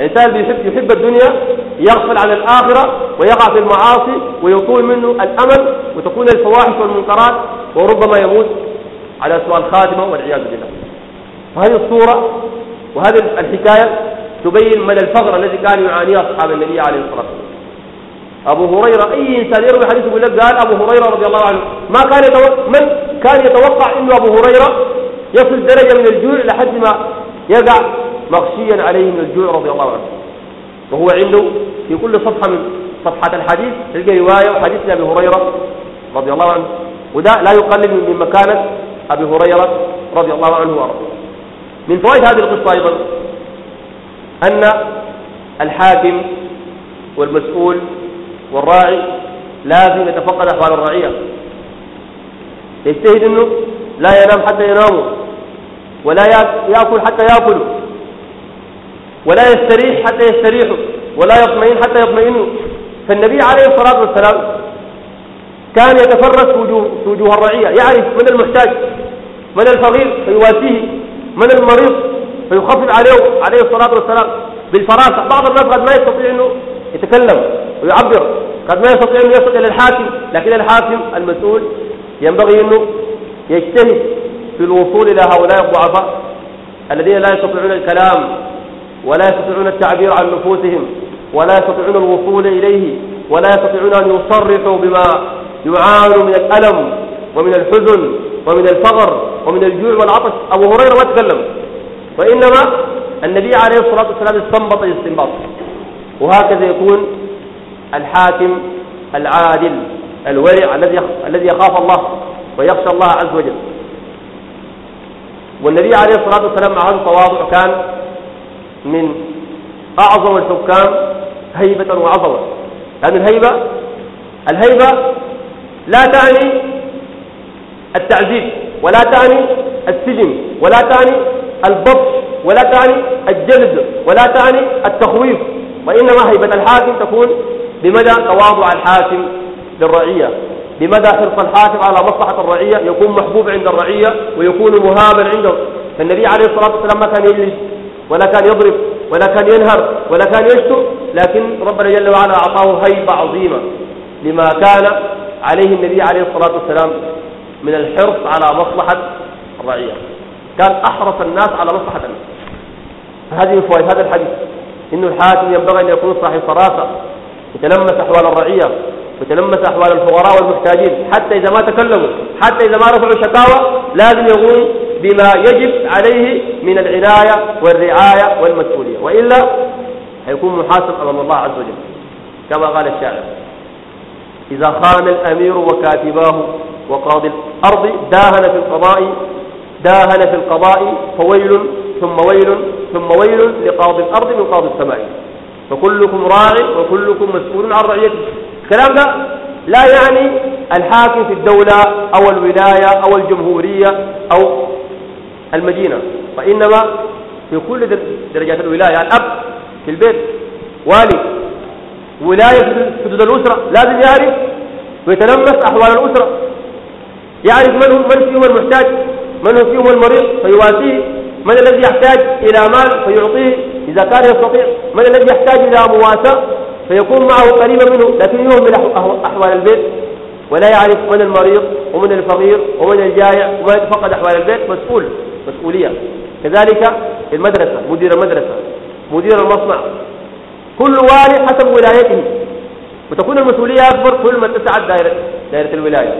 الإنسان بيحب يحب الدنيا يغفل عن الآخرة ويقع في المعاصي ويطول منه الأمل وتكون الفواحش والمنكرات وربما يموت. على سوء الخاتمة والعياذ بالله. وهذه الصورة وهذه الحكاية تبين من الفقر الذي كان يعانيه أصحاب النبي عليه الصلاة والسلام. أبو هريرة أي إنسان يروي حديث يقول لك قال أبو هريرة رضي الله عنه ما كان يتوقع من كان يتوقع إنه أبو هريرة يصل درجة من الجوع لحد ما يقع مغشيا عليه من الجوع رضي الله عنه. وهو عنده في كل صفحة من صفحات الحديث تلقى رواية وحديث لأبي هريرة رضي الله عنه. وده لا يقلل من مكانة أبي هريرة رضي الله عنه وأرضاه. من فوائد هذه القصة أيضا أن الحاكم والمسؤول والراعي لازم يتفقد أحوال الرعية. يجتهد أنه لا ينام حتى يناموا ولا يأكل حتى يأكلوا ولا يستريح حتى يستريحوا ولا يطمئن حتى يطمئنوا. فالنبي عليه الصلاة والسلام كان يتفرس وجوه, وجوه الرعية يعرف من المحتاج من الفقير فيواسيه من المريض فيخفف عليه عليه الصلاة والسلام بالفراسة. بعض الناس قد ما يستطيع أنه يتكلم ويعبر قد ما يستطيع أن يصل إلى الحاكم لكن الحاكم المسؤول ينبغي أنه يجتهد في الوصول إلى هؤلاء الضعفاء الذين لا يستطيعون الكلام ولا يستطيعون التعبير عن نفوسهم ولا يستطيعون الوصول إليه ولا يستطيعون أن يصرحوا بما يعانوا من الألم ومن الحزن ومن الفقر ومن الجوع والعطش. أبو هريرة ما تكلم. وإنما النبي عليه الصلاة والسلام استنبط الاستنباط. وهكذا يكون الحاكم العادل الورع الذي الذي يخاف الله ويخشى الله عز وجل. والنبي عليه الصلاة والسلام مع هذا التواضع كان من أعظم الحكام هيبة وعظمة. لأن الهيبة الهيبة لا تعني التعذيب ولا تعني السجن ولا تعني البطش ولا تعني الجلد ولا تعني التخويف وإنما هيبة الحاكم تكون بمدى تواضع الحاكم للرعية بمدى حرص الحاكم على مصلحة الرعية يكون محبوب عند الرعية ويكون مهابا عنده. فالنبي عليه الصلاة والسلام ما كان يجلس ولا كان يضرب ولا كان ينهر ولا كان يشتم لكن ربنا جل وعلا أعطاه هيبة عظيمة لما كان عليه النبي عليه الصلاة والسلام من الحرص على مصلحة الرعية. كان أحرص الناس على مصلحة الناس هذه فوائد هذا الحديث. إنه الحاكم ينبغي أن يكون صاحب فراسة يتلمس أحوال الرعية ويتلمس أحوال الفقراء والمحتاجين. حتى إذا ما تكلموا حتى إذا ما رفعوا شكاوى لازم يقوم بما يجب عليه من العناية والرعاية والمسؤولية. وإلا هيكون محاسب أمام الله عز وجل. كما قال الشاعر إذا خان الأمير وكاتباه وقاضي الأرض داهن في القضاء داهن في القضاء فويل ثم ويل ثم ويل لقاضي الأرض من قاضي السماء. فكلكم راع وكلكم مسؤول عن رعيته. الكلام ده لا يعني الحاكم في الدولة أو الولاية أو الجمهورية أو المدينة وإنما في كل درجات الولاية. الأب في البيت والي ولاية حدود الأسرة لازم يعرف ويتلمس أحوال الأسرة. يعرف من هم من فيهم المحتاج. من فيهم المريض فيواسيه؟ من الذي يحتاج إلى مال فيعطيه؟ إذا كان يستطيع. من الذي يحتاج إلى مواساة فيكون معه قريبا منه لكن يهمل أحوال البيت. ولا يعرف من المريض ومن الفقير ومن الجائع ومن فقد أحوال البيت. مسؤول مسؤولية. كذلك المدرسة مدير المدرسة مدير المصنع. كل والي حسب ولايته. وتكون المسؤولية أكبر كل ما اتسعت دائرة, دائرة الولاية.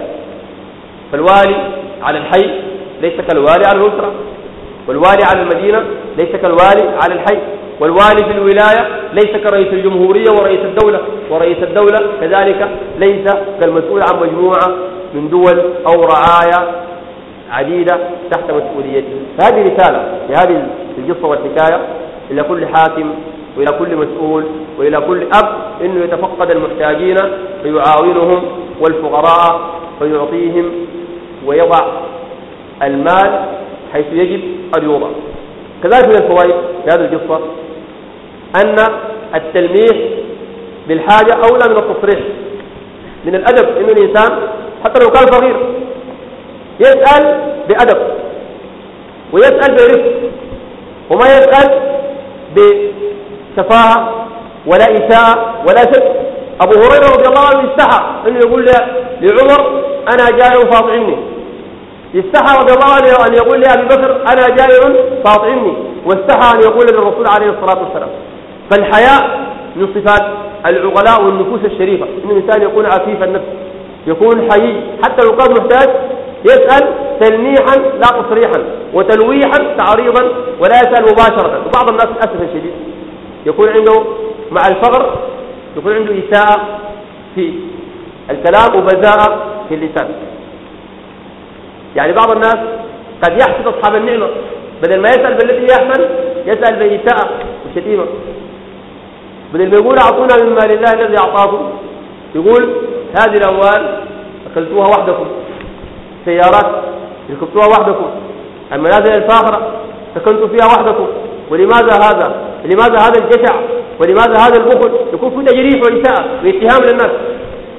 فالوالي على الحي ليس كالوالي على الأسرة والوالي على المدينة ليس كالوالي على الحي والوالي في الولاية ليس كرئيس الجمهورية ورئيس الدولة ورئيس الدولة كذلك ليس كالمسؤول عن مجموعة من دول أو رعايا عديدة تحت مسؤوليته. فهذه رسالة لهذه القصة والحكاية إلى كل حاكم وإلى كل مسؤول وإلى كل أب إنه يتفقد المحتاجين فيعاونهم والفقراء فيعطيهم ويضع المال حيث يجب أن يوضع. كذلك من الفوائد في هذه القصة أن التلميح بالحاجة أولى من التصريح. من الأدب إن الإنسان حتى لو كان صغير يسأل بأدب ويسأل برفق وما يسأل بسفاهة ولا إساءة ولا شك. أبو هريرة رضي الله عنه استحى أنه يقول لعمر أنا جائع فاطعمني استحى رضي الله عنه أن يقول لأبي بكر أنا جائع فاطعمني واستحى أن يقول للرسول عليه الصلاة والسلام. فالحياء من صفات العقلاء والنفوس الشريفة. إن الإنسان يكون عفيف النفس يكون حيي. حتى لو كان محتاج يسأل تلميحا لا تصريحا وتلويحا تعريضا ولا يسأل مباشرة. وبعض الناس للأسف الشديد يكون عنده مع الفقر يكون عنده إساءة في الكلام وبذاءة في اللسان. يعني بعض الناس قد يحسد أصحاب النعمة بدل ما يسأل بالتي يحسن يسأل بإساءة وشتيمة. بدل ما يقول أعطونا من مال الله الذي أعطاكم يقول هذه الأموال أكلتوها وحدكم سيارات ركبتوها وحدكم المنازل الفاخرة سكنتوا فيها وحدكم ولماذا هذا؟ لماذا هذا الجشع؟ ولماذا هذا البخل؟ يكون في تجريح وإساءة واتهام للناس.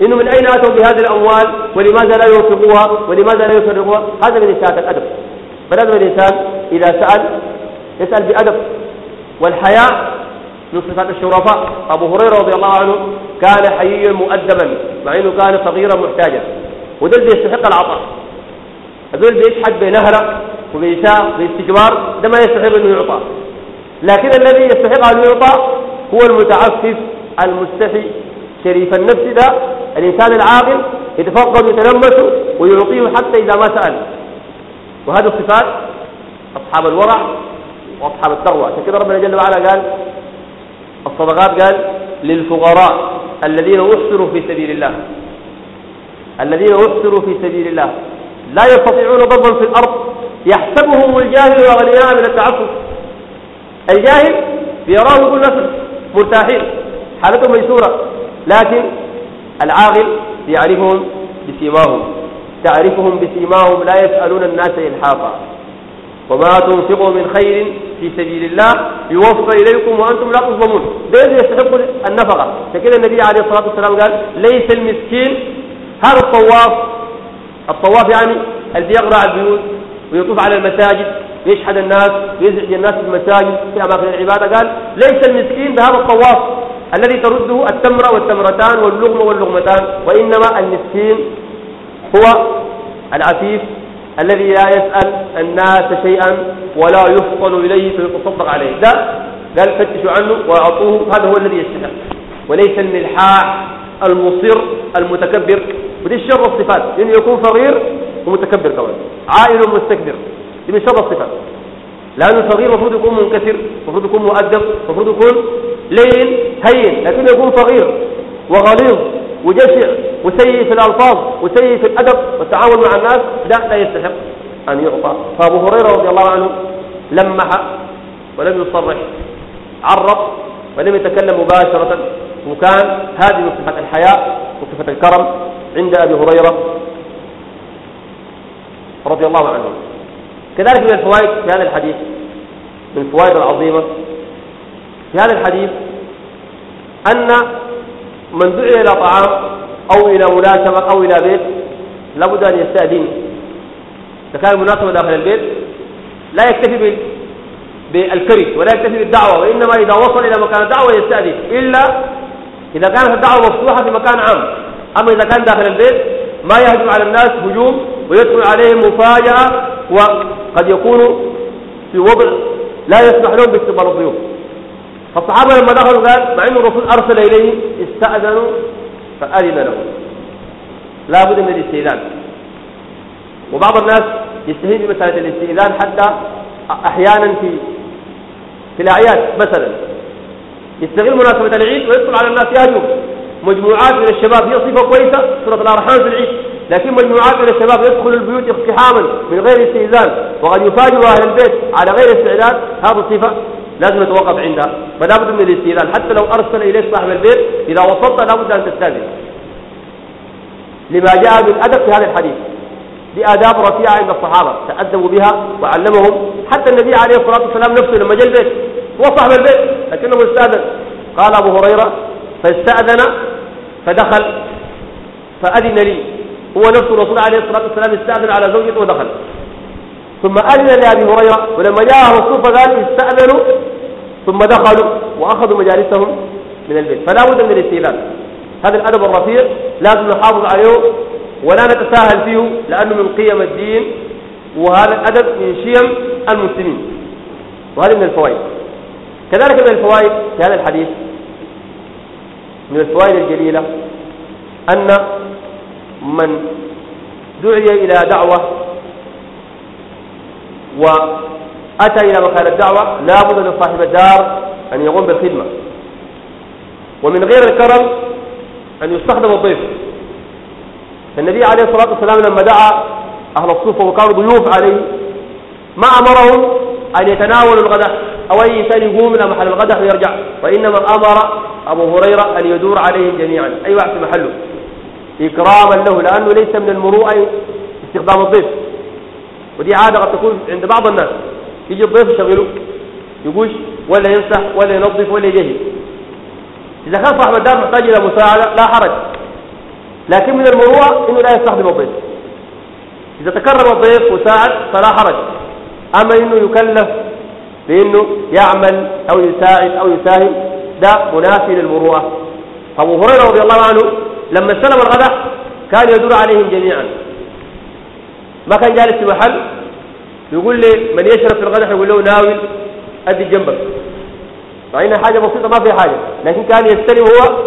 إنه من أين أتوا بهذه الأموال ولماذا لا يوثقوها ولماذا لا يفرغوها هذا من إساءة الأدب. فلازم الإنسان إذا سأل يسأل بأدب. والحياء من صفات الشرفاء. أبو هريرة رضي الله عنه كان حييا مؤدبا مع أنه كان صغيرا محتاجا. وده اللي يستحق العطاء. هذول بيشحت بنهرة وبإساءة باستكبار ده ما يستحق أنه يعطى. لكن الذي يستحق أن يعطى هو المتعفف المستحي. شريف النفس ده الإنسان العاقل يتفقد ويتلمس ويعطيه حتى إذا ما سأل. وهذه الصفات أصحاب الورع وأصحاب التقوى. عشان كده ربنا جل وعلا قال الصدقات قال للفقراء الذين أحصروا في سبيل الله. الذين أحصروا في سبيل الله. لا يستطيعون ضربا في الأرض. يحسبهم الجاهل أغنياء من التعفف. الجاهل بيراه يقول نفس مرتاحين حالتهم ميسورة لكن العاقل يعرفهم بسيماهم تعرفهم بسيماهم لا يسألون الناس إلحافا. وما تنفقوا من خير في سبيل الله يوفى إليكم وأنتم لا تظلمون. ده يستحق النفقة. فكذا النبي عليه الصلاة والسلام قال ليس المسكين هذا الطواف. الطواف يعني اللي يقرع البيوت ويطوف على المساجد ويشحد الناس ويزعج الناس في المساجد في أماكن العبادة. قال ليس المسكين بهذا الطواف. الذي ترده التمرة والتمرتان واللغمة واللغمتان وإنما المسكين هو العفيف الذي لا يسأل الناس شيئا ولا يفضل إليه فيتصدق عليه. ده قال فتشوا عنه وأعطوه هذا هو الذي يستحق وليس الملحاح المصر المتكبر ودي شر الصفات. انه يكون صغير ومتكبر كمان. عائل ومستكبر دي من شر الصفات. لأنه الصغير المفروض يكون منكسر المفروض يكون مؤدب المفروض يكون لين هين لكنه يكون صغير وغليظ وجشع وسيء في الألفاظ وسيء في الأدب والتعامل مع الناس. لا لا يستحق أن يعطى. فأبو هريرة رضي الله عنه لمح ولم يصرح عرف ولم يتكلم مباشرة. وكان هذه من صفة الحياء وصفة الكرم عند أبي هريرة رضي الله عنه. كذلك من الفوائد في هذا الحديث من الفوائد العظيمة في هذا الحديث أن من دعي إلى طعام أو إلى مناسبة أو إلى بيت لابد أن يستأذن. إذا كان المناسبة داخل البيت لا يكتفي بالكري ولا يكتفي بالدعوة وإنما إذا وصل إلى مكان الدعوة يستأذن. إلا إذا كانت الدعوة مفتوحة في مكان عام. أما إذا كان داخل البيت ما يهجم على الناس هجوم ويدخل عليهم مفاجأة وقد يكون في وضع لا يسمح لهم باستقبال الضيوف. فالصحابة لما دخلوا قال مع أن الرسول أرسل إليه استأذنوا فأذن لهم لا بد من الاستئذان. وبعض الناس يستهين بمسألة الاستئذان حتى أحيانا في في الأعياد مثلا. يستغل مناسبة العيد ويدخل على الناس يهجم. مجموعات من الشباب هي صفة كويسة سورة الأرحام في العيد. لكن مجموعات من الشباب يدخل البيوت اقتحاما من غير استئذان وقد يفاجئ أهل البيت على غير استعداد هذه الصفة لازم نتوقف عندها فلا بد من الاستئذان. حتى لو أرسل إليك صاحب البيت إذا وصلت لا بد أن تستأذن. لما جاء بالأدب في هذا الحديث بآداب رفيعة عند الصحابة تأدبوا بها وعلمهم. حتى النبي عليه الصلاة والسلام نفسه لما جاء البيت هو صاحب البيت لكنه استأذن قال أبو هريرة فاستأذن فدخل فأذن لي. هو نفسه الرسول عليه الصلاة والسلام استأذن على زوجته ودخل. ثم أذن لأبي هريرة ولما جاء الرسول فقال استأذنوا ثم دخلوا وأخذوا مجالسهم من البيت. فلا بد من الاستئذان. هذا الأدب الرفيع لازم نحافظ عليه ولا نتساهل فيه لأنه من قيم الدين وهذا الأدب من شيم المسلمين. وهذه من الفوائد. كذلك من الفوائد في هذا الحديث من الفوائد الجليلة أن من دعي إلى دعوة وأتى إلى مكان الدعوة لا بد لصاحب الدار أن يقوم بالخدمة. ومن غير الكرم أن يستخدم الضيف. النبي عليه الصلاة والسلام لما دعا أهل الصوفة وكانوا ضيوف عليه ما أمرهم أن يتناولوا الغداء أو أي إنسان يقوم إلى محل الغداء ويرجع وإنما أمر أبو هريرة أن يدور عليهم جميعا. أي واحد في محله. إكراما له لأنه ليس من المروءة استخدام الضيف. ودي عادة قد تكون عند بعض الناس. يجي الضيف يشغله. يقوش ولا يمسح ولا ينظف ولا يجهز إذا كان صاحب الدار محتاج إلى مساعدة لا حرج. لكن من المروءة إنه لا يستخدم الضيف. إذا تكرم الضيف وساعد فلا حرج. أما إنه يكلف بأنه يعمل أو يساعد أو يساهم ده منافي للمروءة. أبو هريرة رضي الله عنه لما استلم الغداء كان يدور عليهم جميعا. ما كان جالس في محل يقول لي من يشرب في الغدح يقول له ناول أدي جنبك. مع إنها حاجة بسيطة ما في حاجة. لكن كان يستلم هو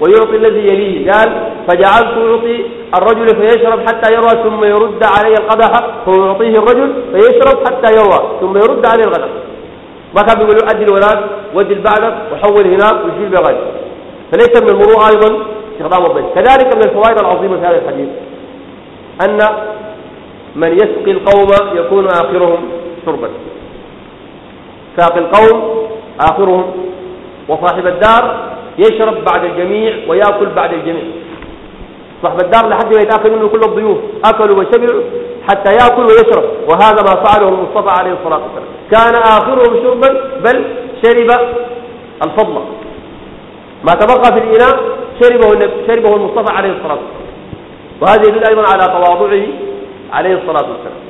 ويعطي الذي يليه. قال فجعلت يعطي الرجل فيشرب حتى يروى ثم يرد علي القدح فيعطيه الرجل فيشرب حتى يروى ثم يرد عليه القدح ما كان بيقول له أدي الولاد ودي البعدك وحول هناك وشيل بغد فليس من المروءة أيضا استخدام الضيف كذلك من الفوائد العظيمة في هذا الحديث أن من يسقي القوم يكون آخرهم شربا. ساقي القوم آخرهم. وصاحب الدار يشرب بعد الجميع ويأكل بعد الجميع. صاحب الدار لحد ما يتأكل منه كل الضيوف. أكلوا وشبعوا حتى يأكل ويشرب. وهذا ما فعله المصطفى عليه الصلاة والسلام. كان آخرهم شربا بل شرب الفضل. ما تبقى في الإناء شربه شربه المصطفى عليه الصلاة والسلام. وهذا يدل أيضا على تواضعه عليه الصلاة والسلام.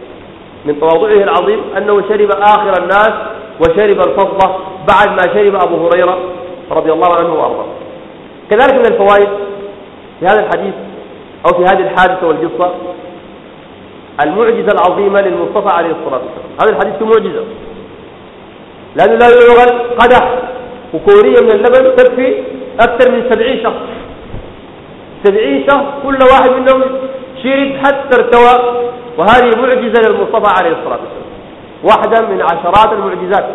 من تواضعه العظيم أنه شرب آخر الناس وشرب الفضة بعد ما شرب أبو هريرة رضي الله عنه وأرضاه. كذلك من الفوائد في هذا الحديث أو في هذه الحادثة والقصة المعجزة العظيمة للمصطفى عليه الصلاة والسلام. هذا الحديث معجزة. لأنه لا يعغل قدح وكورية من اللبن تكفي أكثر من سبعين شخص. سبعين شخص كل واحد منهم شرب حتى ارتوى. وهذه معجزة للمصطفى عليه الصلاة والسلام. واحدة من عشرات المعجزات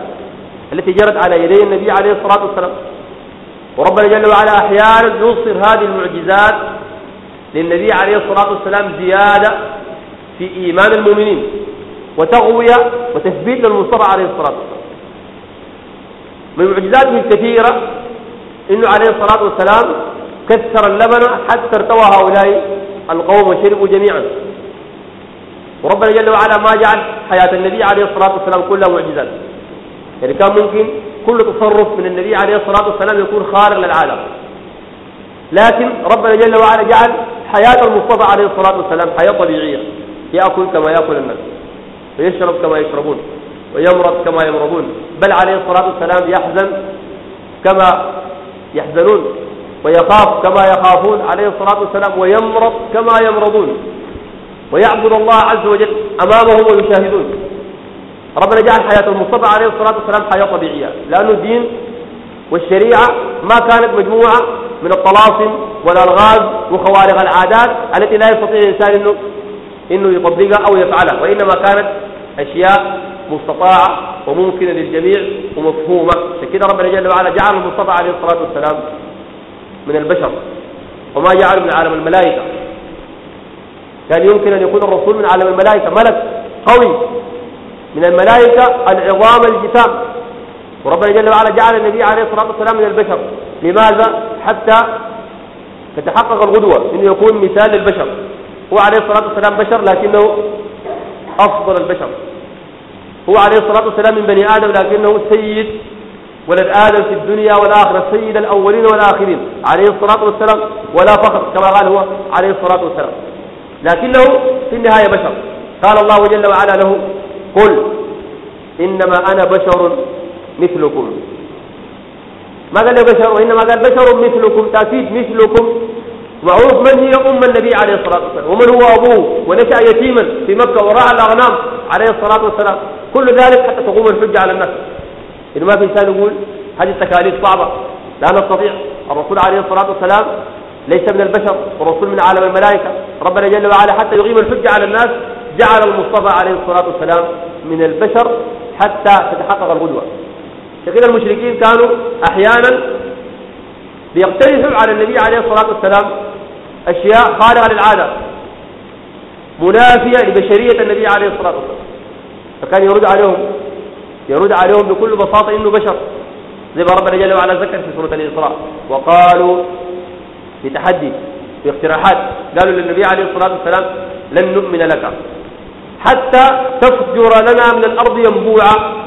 التي جرت على يدي النبي عليه الصلاة والسلام. وربنا جل وعلا أحيانا يوصر هذه المعجزات للنبي عليه الصلاة والسلام زيادة في إيمان المؤمنين وتغوية وتثبيت للمصطفى عليه الصلاة والسلام. من معجزاته الكثيرة إنه عليه الصلاة والسلام كسر اللبن حتى ارتوى هؤلاء القوم وشربوا جميعا. وربنا جل وعلا ما جعل حياة النبي عليه الصلاة والسلام كلها معجزات يعني كان ممكن كل تصرف من النبي عليه الصلاة والسلام يكون خارق للعالم. لكن ربنا جل وعلا جعل حياة المصطفى عليه الصلاة والسلام حياة طبيعية. يأكل كما يأكل الناس ويشرب كما يشربون ويمرض كما يمرضون. بل عليه الصلاة والسلام يحزن كما يحزنون. ويخاف كما يخافون عليه الصلاة والسلام ويمرض كما يمرضون. ويعبد الله عز وجل أمامهم ويشاهدون. ربنا جعل حياة المصطفى عليه الصلاة والسلام حياة طبيعية. لأنه الدين والشريعة ما كانت مجموعة من الطلاسم والألغاز وخوارق العادات التي لا يستطيع الإنسان إنه, إنه يطبقها أو يفعلها. وإنما كانت أشياء مستطاعة وممكنة للجميع ومفهومة. كده ربنا جل وعلا جعل المصطفى عليه الصلاة والسلام من البشر وما جعل من عالم الملائكة. كان يمكن أن يكون الرسول من عالم الملائكة ملك قوي. من الملائكة العظام الجسام. وربنا جل وعلا جعل النبي عليه الصلاة والسلام من البشر. لماذا؟ حتى تتحقق الغدوة إنه يكون مثال للبشر. هو عليه الصلاة والسلام بشر لكنه أفضل البشر. هو عليه الصلاة والسلام من بني آدم لكنه سيد ولد آدم في الدنيا والآخرة سيد الأولين والآخرين. عليه الصلاة والسلام. ولا فخر كما قال هو عليه الصلاة والسلام. لكنه في النهاية بشر. قال الله جل وعلا له قل إنما أنا بشر مثلكم. ما قال بشر؟ وإنما قال بشر مثلكم. تأكيد مثلكم. معروف من هي أم النبي عليه الصلاة والسلام. ومن هو أبوه؟ ونشأ يتيما في مكة وراء الأغنام عليه الصلاة والسلام. كل ذلك حتى تقوم الحجة على الناس. إنه ما في إنسان يقول هذه التكاليف صعبة. لا نستطيع. الرسول عليه الصلاة والسلام ليس من البشر والرسول من عالم الملائكة. ربنا جل وعلا حتى يقيم الحجة على الناس جعل المصطفى عليه الصلاة والسلام من البشر حتى تتحقق الغدوة. كده المشركين كانوا أحيانا بيقترفوا على النبي عليه الصلاة والسلام أشياء خارقة للعادة. منافية لبشرية النبي عليه الصلاة والسلام. فكان يرد عليهم يرد عليهم بكل بساطة إنه بشر. زي ما ربنا جل وعلا ذكر في سورة الإسراء. وقالوا في تحدي في اقتراحات قالوا للنبي عليه الصلاة والسلام لن نؤمن لك. حتى تفجر لنا من الأرض ينبوعا.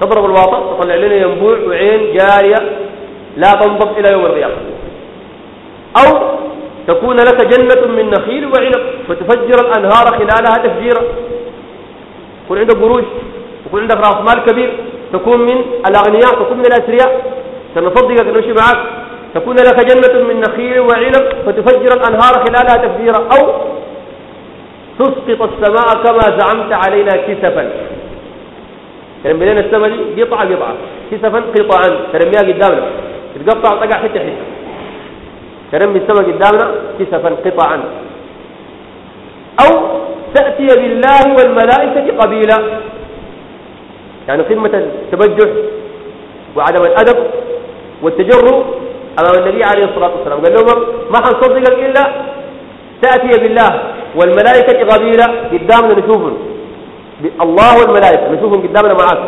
تضرب الواطة تطلع لنا ينبوع وعين جارية لا تنضب إلى يوم القيامة. أو تكون لك جنة من نخيل وعنب فتفجر الأنهار خلالها تفجيرا. يكون عندك قروش يكون عندك رأس مال كبير تكون من الأغنياء تكون من الأثرياء سنصدقك نمشي معك تكون لك جنة من نخيل وعنب فتفجر الأنهار خلالها تفجيرا. أو تسقط السماء كما زعمت علينا كسفا. كلام بلينا السماء دي قطعة قطعة. كسفا قطعا. ترميها قدامنا. تتقطع وتقع حتة حتة. ترمي السماء قدامنا كسفا قطعا. أو تأتي بالله والملائكة قبيلا. يعني قمة التبجح وعدم الأدب والتجرؤ أمام النبي عليه الصلاة والسلام. قال لهم ما حنصدقك إلا تأتي بالله والملائكة قبيلة قدامنا نشوفهم. الله والملائكة نشوفهم قدامنا معاك.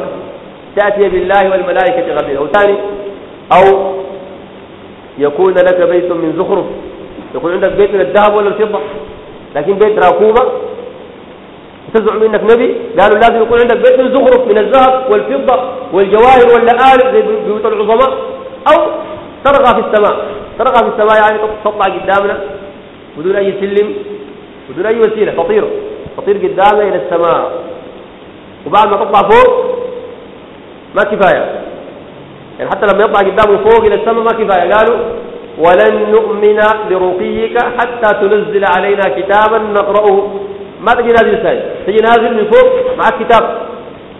تأتي بالله والملائكة قبيلة أو ثاني أو يكون لك بيت من زخرف. يكون عندك بيت من الذهب ولا الفضة لكن بيت راكوبة تزعم إنك نبي؟ قالوا لازم يكون عندك بيت زخرف من الذهب والفضة والجواهر واللآلئ زي بيوت العظماء. أو ترغى في السماء. ترغى في السماء يعني تطلع قدامنا. بدون أي سلم بدون أي وسيلة. تطير. تطير قدامنا إلى السماء. وبعد ما تطلع فوق ما كفاية. يعني حتى لما يطلع قدامه فوق إلى السماء ما كفاية. قالوا ولن نؤمن لرقيك حتى تنزل علينا كتابا نقرأه. ما تجي نازل ثاني تجي نازل من فوق معك كتاب.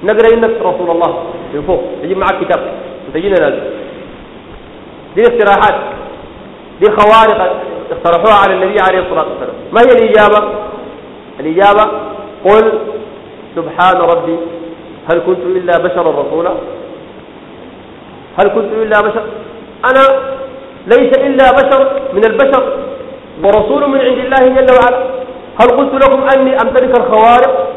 نقرأ إنك رسول الله من فوق. تجي معك كتاب. وتجينا نازل. دي اقتراحات دي خوارق اقترحوها على النبي عليه الصلاة والسلام. ما هي الإجابة؟ الإجابة قل سبحان ربي. هل كنت إلا بشرا رسولا؟ هل كنت إلا بشر أنا ليس إلا بشر من البشر ورسول من عند الله جل وعلا. هل قلت لكم أني أمتلك الخوارق؟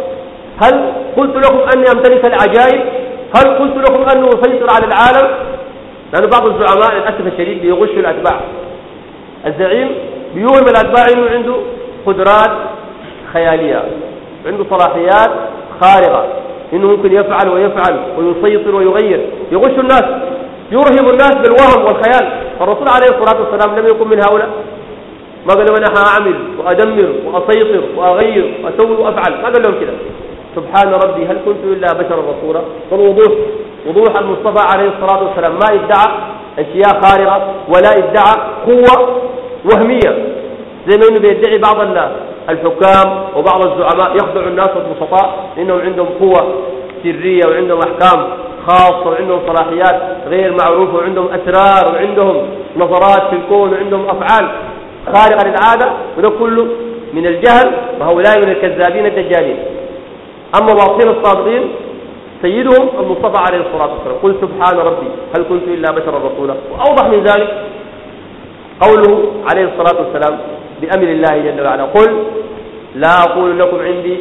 هل قلت لكم أني أمتلك العجائب؟ هل قلت لكم أنه أسيطر على العالم؟ لأن بعض الزعماء للأسف الشديد بيغشوا الأتباع. الزعيم بيوهم الأتباع أنه عنده قدرات خيالية عنده صلاحيات خارقة إنه ممكن يفعل ويفعل ويسيطر ويغير. يغش الناس يرهب الناس بالوهم والخيال. فالرسول عليه الصلاة والسلام لم يكن من هؤلاء. ما قال لهم أنا هعمل وأدمر وأسيطر وأغير وأسوي وأفعل. ما قال لهم كده؟ سبحان ربي هل كنت إلا بشرا رسولا فالوضوح وضوح المصطفى عليه الصلاة والسلام. ما ادعى أشياء خارقة ولا ادعى قوة وهمية. زي ما إنه بيدعي بعض الناس الحكام وبعض الزعماء يخدعوا الناس البسطاء لأنهم عندهم قوة سرية وعندهم أحكام خاصة وعندهم صلاحيات غير معروفة وعندهم أسرار وعندهم نظرات في الكون وعندهم أفعال. خارقة للعادة وده كله من الجهل وهؤلاء من الكذابين الدجالين. أما باطين الصادقين سيدهم المصطفى عليه الصلاة والسلام. قل سبحان ربي هل كنت إلا بشرا رسولا؟ وأوضح من ذلك قوله عليه الصلاة والسلام بأمر الله جل وعلا. قل لا أقول لكم عندي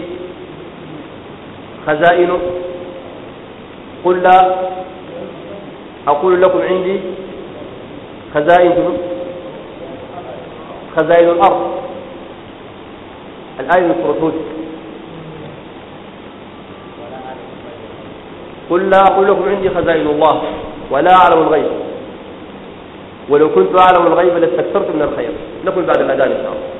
خزائن. قل لا أقول لكم عندي خزائن. خزائن الأرض. الآية من سورة قل لا أقول لكم عندي خزائن الله ولا أعلم الغيب. ولو كنت أعلم الغيب لاستكثرت من الخير. نقول بعد الأذان إن شاء الله.